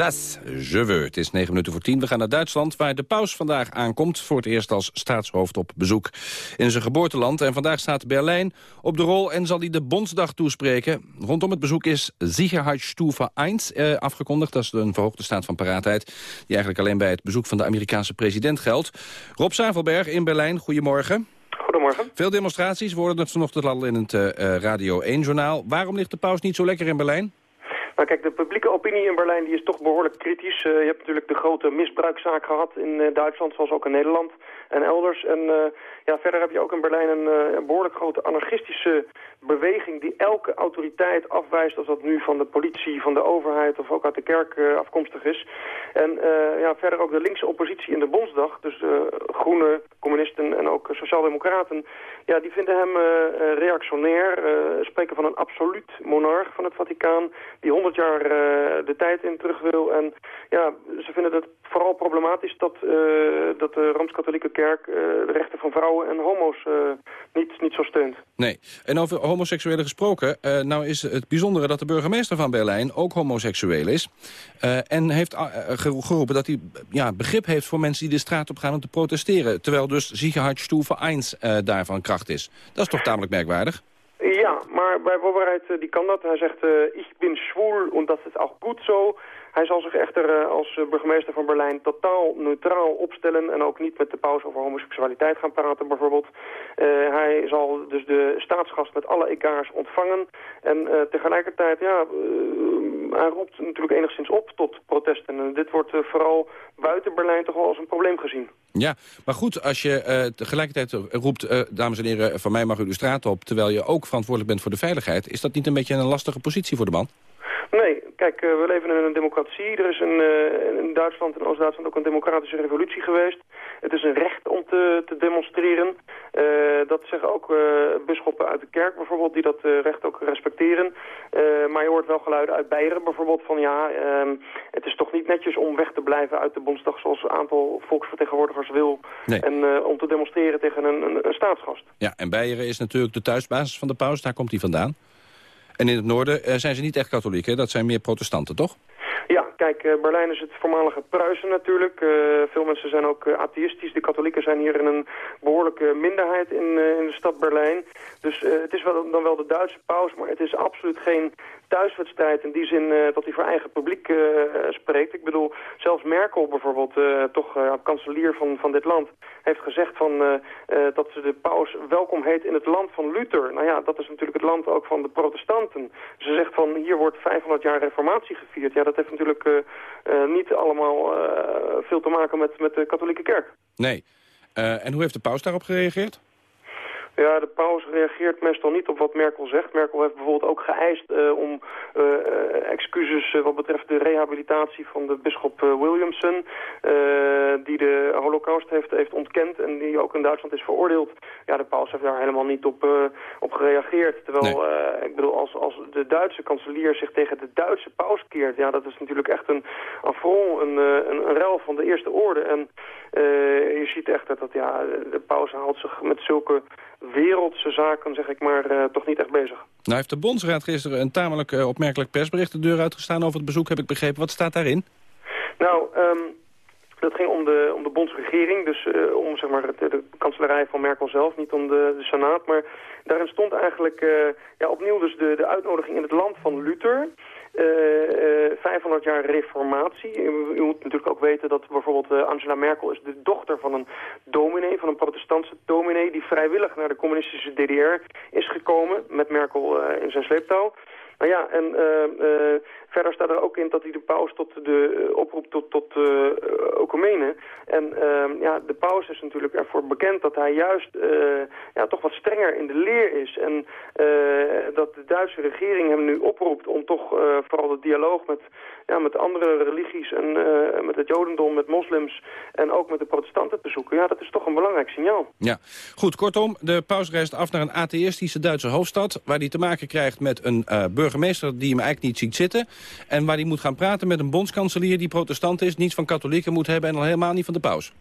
Veux. Het is negen minuten voor tien. We gaan naar Duitsland, waar de paus vandaag aankomt... voor het eerst als staatshoofd op bezoek in zijn geboorteland. En vandaag staat Berlijn op de rol en zal hij de Bondsdag toespreken. Rondom het bezoek is Sicherheitsstufe 1 eh, afgekondigd. Dat is een verhoogde staat van paraatheid... die eigenlijk alleen bij het bezoek van de Amerikaanse president geldt. Rob Zavelberg in Berlijn, goedemorgen. Goedemorgen. Veel demonstraties worden het vanochtend al in het eh, Radio 1-journaal. Waarom ligt de paus niet zo lekker in Berlijn? Nou kijk, de publieke opinie in Berlijn die is toch behoorlijk kritisch. Eh, je hebt natuurlijk de grote misbruikzaak gehad in eh, Duitsland, zoals ook in Nederland en elders. En eh, ja, verder heb je ook in Berlijn een, eh, een behoorlijk grote anarchistische beweging die elke autoriteit afwijst, als dat nu van de politie, van de overheid of ook uit de kerk eh, afkomstig is. En eh, ja, verder ook de linkse oppositie in de Bondsdag, dus eh groene communisten en ook sociaaldemocraten, ja, die vinden hem reactionair, spreken van een absoluut monarch van het Vaticaan, die 100 jaar de tijd in terug wil. En ja, ze vinden het vooral problematisch dat, dat de Rooms-Katholieke Kerk de rechten van vrouwen en homo's eh, niet, niet zo steunt. Nee. En over homoseksuelen gesproken, eh, nou is het bijzondere dat de burgemeester van Berlijn ook homoseksueel is. Eh, en heeft ge- geroepen dat hij ja, begrip heeft voor mensen die de straat op gaan om te protesteren. Terwijl dus Sicherheitsstufe 1 eh daar van kracht is. Dat is toch tamelijk merkwaardig? Ja, maar bij die kan dat. Hij zegt, ik ben schwul en dat is ook goed zo. Hij zal zich echter eh, als eh, burgemeester van Berlijn totaal neutraal opstellen... en ook niet met de paus over homoseksualiteit gaan praten bijvoorbeeld. Eh, hij zal dus de staatsgast met alle egaars ontvangen. En tegelijkertijd, ja, hij roept natuurlijk enigszins op tot protesten. En dit wordt vooral buiten Berlijn toch wel als een probleem gezien. Ja, maar goed, als je tegelijkertijd roept... dames en heren, van mij mag u de straat op... terwijl je ook verantwoordelijk bent voor de veiligheid... is dat niet een beetje een lastige positie voor de man? Nee, kijk, eh, we leven in een democratie. Er is een, eh, in Duitsland en Oost-Duitsland ook een democratische revolutie geweest. Het is een recht om te, te demonstreren. Eh, dat zeggen ook uh, bisschoppen uit de kerk bijvoorbeeld, die dat uh, recht ook respecteren. Maar je hoort wel geluiden uit Beieren bijvoorbeeld van ja, ehm, het is toch niet netjes om weg te blijven uit de Bondsdag zoals een aantal volksvertegenwoordigers wil. Nee. En om te demonstreren tegen een, een, een staatsgast. Ja, en Beieren is natuurlijk de thuisbasis van de paus, daar komt hij vandaan. En in het noorden uh, zijn ze niet echt katholiek, hè? dat zijn meer protestanten, toch? Ja, kijk, uh, Berlijn is het voormalige Pruisen natuurlijk. Uh, veel mensen zijn ook atheïstisch. De katholieken zijn hier in een behoorlijke minderheid in, in de stad Berlijn. Dus het is wel, dan wel de Duitse paus, maar het is absoluut geen thuiswedstrijd in die zin dat hij voor eigen publiek spreekt. Ik bedoel, zelfs Merkel bijvoorbeeld, toch kanselier van, van dit land, heeft gezegd van, dat ze de paus welkom heet in het land van Luther. Nou ja, dat is natuurlijk het land ook van de protestanten. Ze zegt van, hier wordt 500 jaar reformatie gevierd. Ja, dat heeft natuurlijk niet allemaal veel te maken met, met de katholieke kerk. Nee. en hoe heeft de paus daarop gereageerd? Ja, de paus reageert meestal niet op wat Merkel zegt. Merkel heeft bijvoorbeeld ook geëist uh, om uh, excuses wat betreft de rehabilitatie van de bisschop Williamson... die de holocaust heeft, heeft ontkend en die ook in Duitsland is veroordeeld. Ja, de paus heeft daar helemaal niet op, op gereageerd. Terwijl, ik bedoel, als, als de Duitse kanselier zich tegen de Duitse paus keert... ja, dat is natuurlijk echt een affront, een, een, een rel van de eerste orde. En je ziet echt dat, dat ja, de paus houdt zich met zulke wereldse zaken, zeg ik maar, uh, toch niet echt bezig. Nou heeft de Bondsraad gisteren een tamelijk uh, opmerkelijk persbericht de deur uitgestaan over het bezoek, heb ik begrepen. Wat staat daarin? Nou, um, dat ging om de, om de bondsregering, dus uh, om zeg maar, de, de, kanselarij van Merkel zelf, niet om de, de Senaat. Maar daarin stond eigenlijk ja, opnieuw dus de, de uitnodiging in het land van Luther... Uh, uh, 500 jaar reformatie. U, moet natuurlijk ook weten dat bijvoorbeeld uh, Angela Merkel is de dochter van een dominee, van een protestantse dominee, die vrijwillig naar de communistische DDR is gekomen met Merkel in zijn sleeptouw. Nou ja, en Verder staat er ook in dat hij de paus tot de uh, oproept tot, tot uh, okumene. En uh, ja, de paus is natuurlijk ervoor bekend dat hij juist ja, toch wat strenger in de leer is. En dat de Duitse regering hem nu oproept om toch vooral de dialoog met, ja, met andere religies en met het jodendom, met moslims en ook met de protestanten te zoeken. Ja, dat is toch een belangrijk signaal. Ja, goed. Kortom, de paus reist af naar een atheïstische Duitse hoofdstad... waar hij te maken krijgt met een burgemeester die hem eigenlijk niet ziet zitten... En waar hij moet gaan praten met een bondskanselier die protestant is... niets van katholieken moet hebben en al helemaal niet van de paus.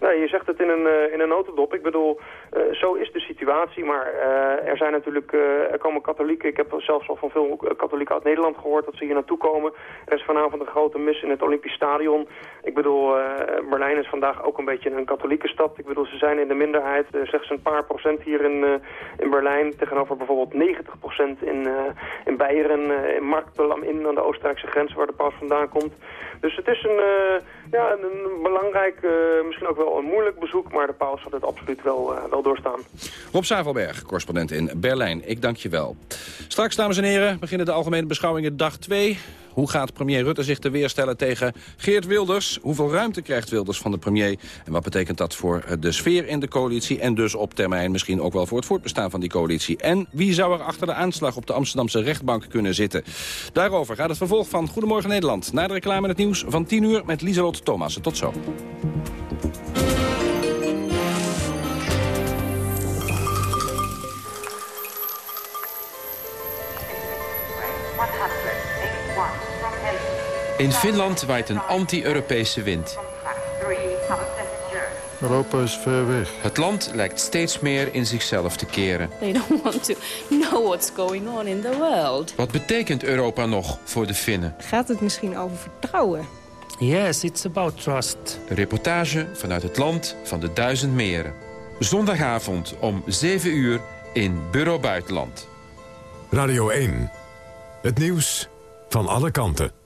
Nee, je zegt het in een, uh, in een notendop. Ik bedoel, uh, zo is de situatie, maar uh, er zijn natuurlijk, er komen katholieken. Ik heb zelfs al van veel katholieken uit Nederland gehoord dat ze hier naartoe komen. Er is vanavond een grote mis in het Olympisch Stadion. Ik bedoel, Berlijn is vandaag ook een beetje een katholieke stad. Ik bedoel, ze zijn in de minderheid, slechts een paar procent hier in, in Berlijn. Tegenover bijvoorbeeld 90 procent in, in Beieren, in Marktbel am Inn aan de Oostenrijkse grens waar de paus vandaan komt. Dus het is een, ja, een belangrijk, misschien ook wel een moeilijk bezoek, maar de paus had het absoluut wel, wel Rob Zavelberg, correspondent in Berlijn. Ik dank je wel. Straks, dames en heren, beginnen de algemene beschouwingen dag 2. Hoe gaat premier Rutte zich te weerstellen tegen Geert Wilders? Hoeveel ruimte krijgt Wilders van de premier? En wat betekent dat voor de sfeer in de coalitie? En dus op termijn misschien ook wel voor het voortbestaan van die coalitie. En wie zou er achter de aanslag op de Amsterdamse rechtbank kunnen zitten? Daarover gaat het vervolg van Goedemorgen Nederland. Na de reclame het nieuws van 10 uur met Lieselot Thomas. Tot zo. In Finland waait een anti-Europese wind. Europa is ver weg. Het land lijkt steeds meer in zichzelf te keren. They don't want to know what's going on in the world. Wat betekent Europa nog voor de Finnen? Gaat het misschien over vertrouwen? Yes, it's about trust. reportage vanuit het land van de duizend meren. Zondagavond om 7 uur in Bureau Buitenland. Radio 1. Het nieuws van alle kanten.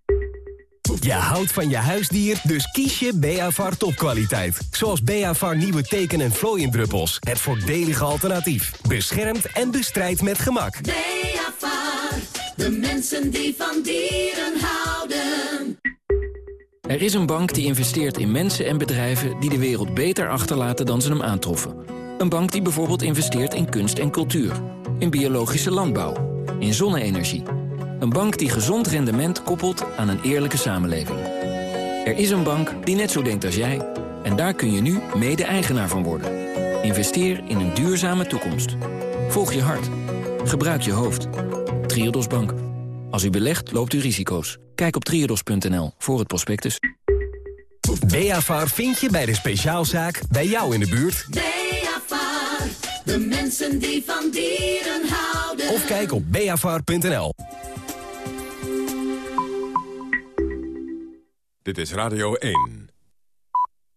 Je houdt van je huisdier, dus kies je Beavar topkwaliteit. Zoals Beavar nieuwe teken- en vlooiendruppels. Het voordelige alternatief. Beschermt en bestrijdt met gemak. Beavar, de mensen die van dieren houden. Er is een bank die investeert in mensen en bedrijven... die de wereld beter achterlaten dan ze hem aantroffen. Een bank die bijvoorbeeld investeert in kunst en cultuur. In biologische landbouw. In zonne-energie. Een bank die gezond rendement koppelt aan een eerlijke samenleving. Er is een bank die net zo denkt als jij. En daar kun je nu mede-eigenaar van worden. Investeer in een duurzame toekomst. Volg je hart. Gebruik je hoofd. Triodos Bank. Als u belegt, loopt u risico's. Kijk op triodos.nl voor het prospectus. Beafar vind je bij de speciaalzaak bij jou in de buurt. Beafar, de mensen die van dieren houden. Of kijk op beafar.nl. Dit is Radio 1.